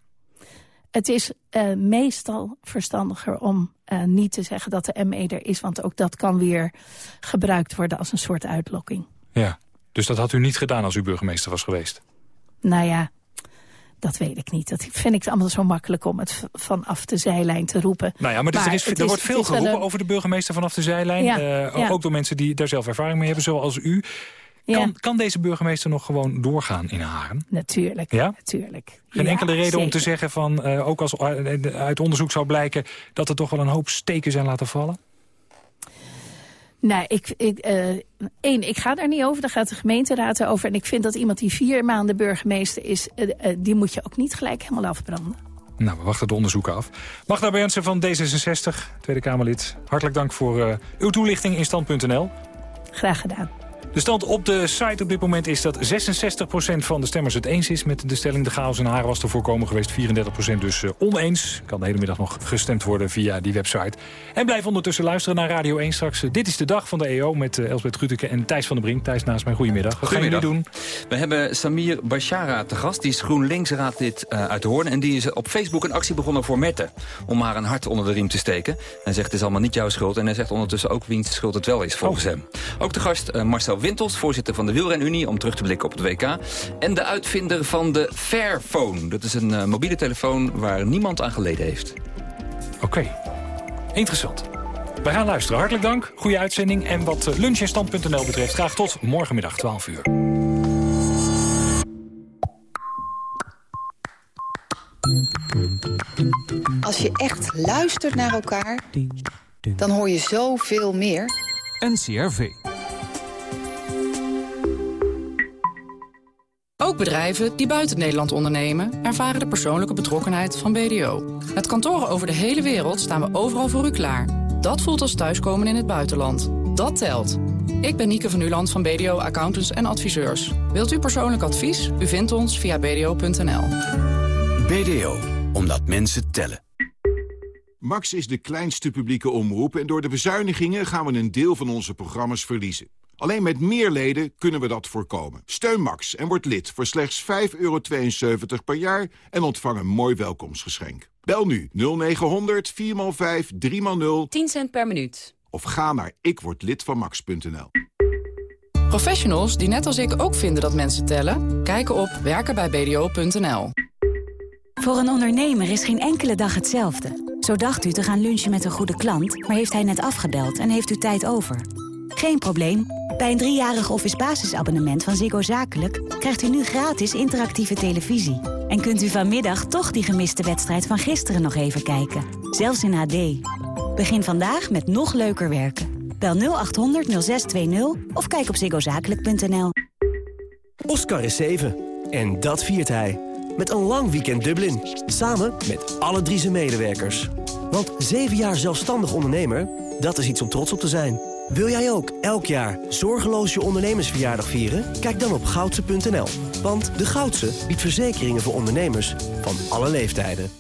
Het is eh, meestal verstandiger om niet te zeggen dat de ME er is... want ook dat kan weer gebruikt worden als een soort uitlokking. Ja, dus dat had u niet gedaan als u burgemeester was geweest? Nou ja, dat weet ik niet. Dat vind ik allemaal zo makkelijk om het vanaf de zijlijn te roepen. Nou ja, maar, er, is, er wordt veel geroepen een- over de burgemeester vanaf de zijlijn. Ja, Eh, ja. Ook door mensen die daar zelf ervaring mee hebben, zoals u. Ja. Kan, kan deze burgemeester nog gewoon doorgaan in Haren? Natuurlijk, Ja? natuurlijk. Geen Ja, enkele reden om te zeggen van, eh, ook als eh, uit onderzoek zou blijken... dat er toch wel een hoop steken zijn laten vallen? Nou, ik, ik, eh, één, ik ga daar niet over. Daar gaat de gemeenteraad over. En ik vind dat iemand die vier maanden burgemeester is... eh, eh, die moet je ook niet gelijk helemaal afbranden. Nou, we wachten de onderzoeken af. Magda Bernsen van D66, Tweede Kamerlid. Hartelijk dank voor uw toelichting in stand.nl. Graag gedaan. De stand op de site op dit moment is dat 66% van de stemmers het eens is met de stelling. De chaos in Haren was te voorkomen geweest, 34% dus eh, oneens. Kan de hele middag nog gestemd worden via die website. En blijf ondertussen luisteren naar Radio 1 straks. Eh, dit is de dag van de EO met eh, Elsbeth Gruteke en Thijs van der Brink. Thijs naast mij, goedemiddag. Wat gaan jullie doen? We hebben Samir Bashara te gast. Die is GroenLinks-raadlid uit Hoorn. En die is op Facebook een actie begonnen voor Mette. Om haar een hart onder de riem te steken. Hij zegt het is allemaal niet jouw schuld. En hij zegt ondertussen ook wiens schuld het wel is, volgens hem. Ook de gast Marcel Wintels, voorzitter van de Wielrenunie... om terug te blikken op het WK. En de uitvinder van de Fairphone. Dat is een uh, mobiele telefoon waar niemand aan geleden heeft. Oké, okay. interessant. We gaan luisteren. Hartelijk dank, goede uitzending. En wat uh, lunch en stand.nl betreft, graag tot morgenmiddag 12 uur. Als je echt luistert naar elkaar, dan hoor je zoveel meer. NCRV. Ook bedrijven die buiten Nederland ondernemen... ervaren de persoonlijke betrokkenheid van BDO. Met kantoren over de hele wereld staan we overal voor u klaar. Dat voelt als thuiskomen in het buitenland. Dat telt. Ik ben Nieke van Uland van BDO Accountants en Adviseurs. Wilt u persoonlijk advies? U vindt ons via bdo.nl. BDO, omdat mensen tellen. Max is de kleinste publieke omroep... en door de bezuinigingen gaan we een deel van onze programma's verliezen. Alleen met meer leden kunnen we dat voorkomen. Steun Max en word lid voor slechts 5,72 per jaar... en ontvang een mooi welkomstgeschenk. Bel nu 0900 4x5 3x0 10 cent per minuut. Of ga naar ikwordlidvanmax.nl. Professionals die net als ik ook vinden dat mensen tellen... kijken op werkenbijbdo.nl. Voor een ondernemer is geen enkele dag hetzelfde. Zo dacht u te gaan lunchen met een goede klant... maar heeft hij net afgebeld en heeft u tijd over. Geen probleem. Bij een driejarig office basisabonnement van Ziggo Zakelijk... krijgt u nu gratis interactieve televisie... En kunt u vanmiddag toch die gemiste wedstrijd van gisteren nog even kijken. Zelfs in HD. Begin vandaag met nog leuker werken. Bel 0800 0620 of kijk op ziggozakelijk.nl. Oscar is 7. En dat viert hij. Met een lang weekend Dublin. Samen met alle drie zijn medewerkers. Want 7 jaar zelfstandig ondernemer, dat is iets om trots op te zijn. Wil jij ook elk jaar zorgeloos je ondernemersverjaardag vieren? Kijk dan op goudse.nl. Want de Goudse biedt verzekeringen voor ondernemers van alle leeftijden.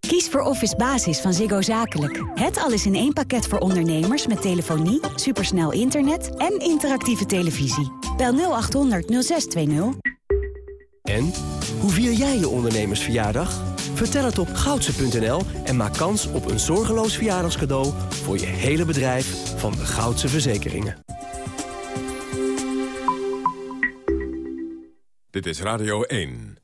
Kies voor Office Basis van Ziggo Zakelijk. Het alles in één pakket voor ondernemers met telefonie, supersnel internet en interactieve televisie. Bel 0800 0620. En, hoe vier jij je ondernemersverjaardag? Vertel het op goudse.nl en maak kans op een zorgeloos verjaardagscadeau... voor je hele bedrijf van de Goudse Verzekeringen. Dit is Radio 1.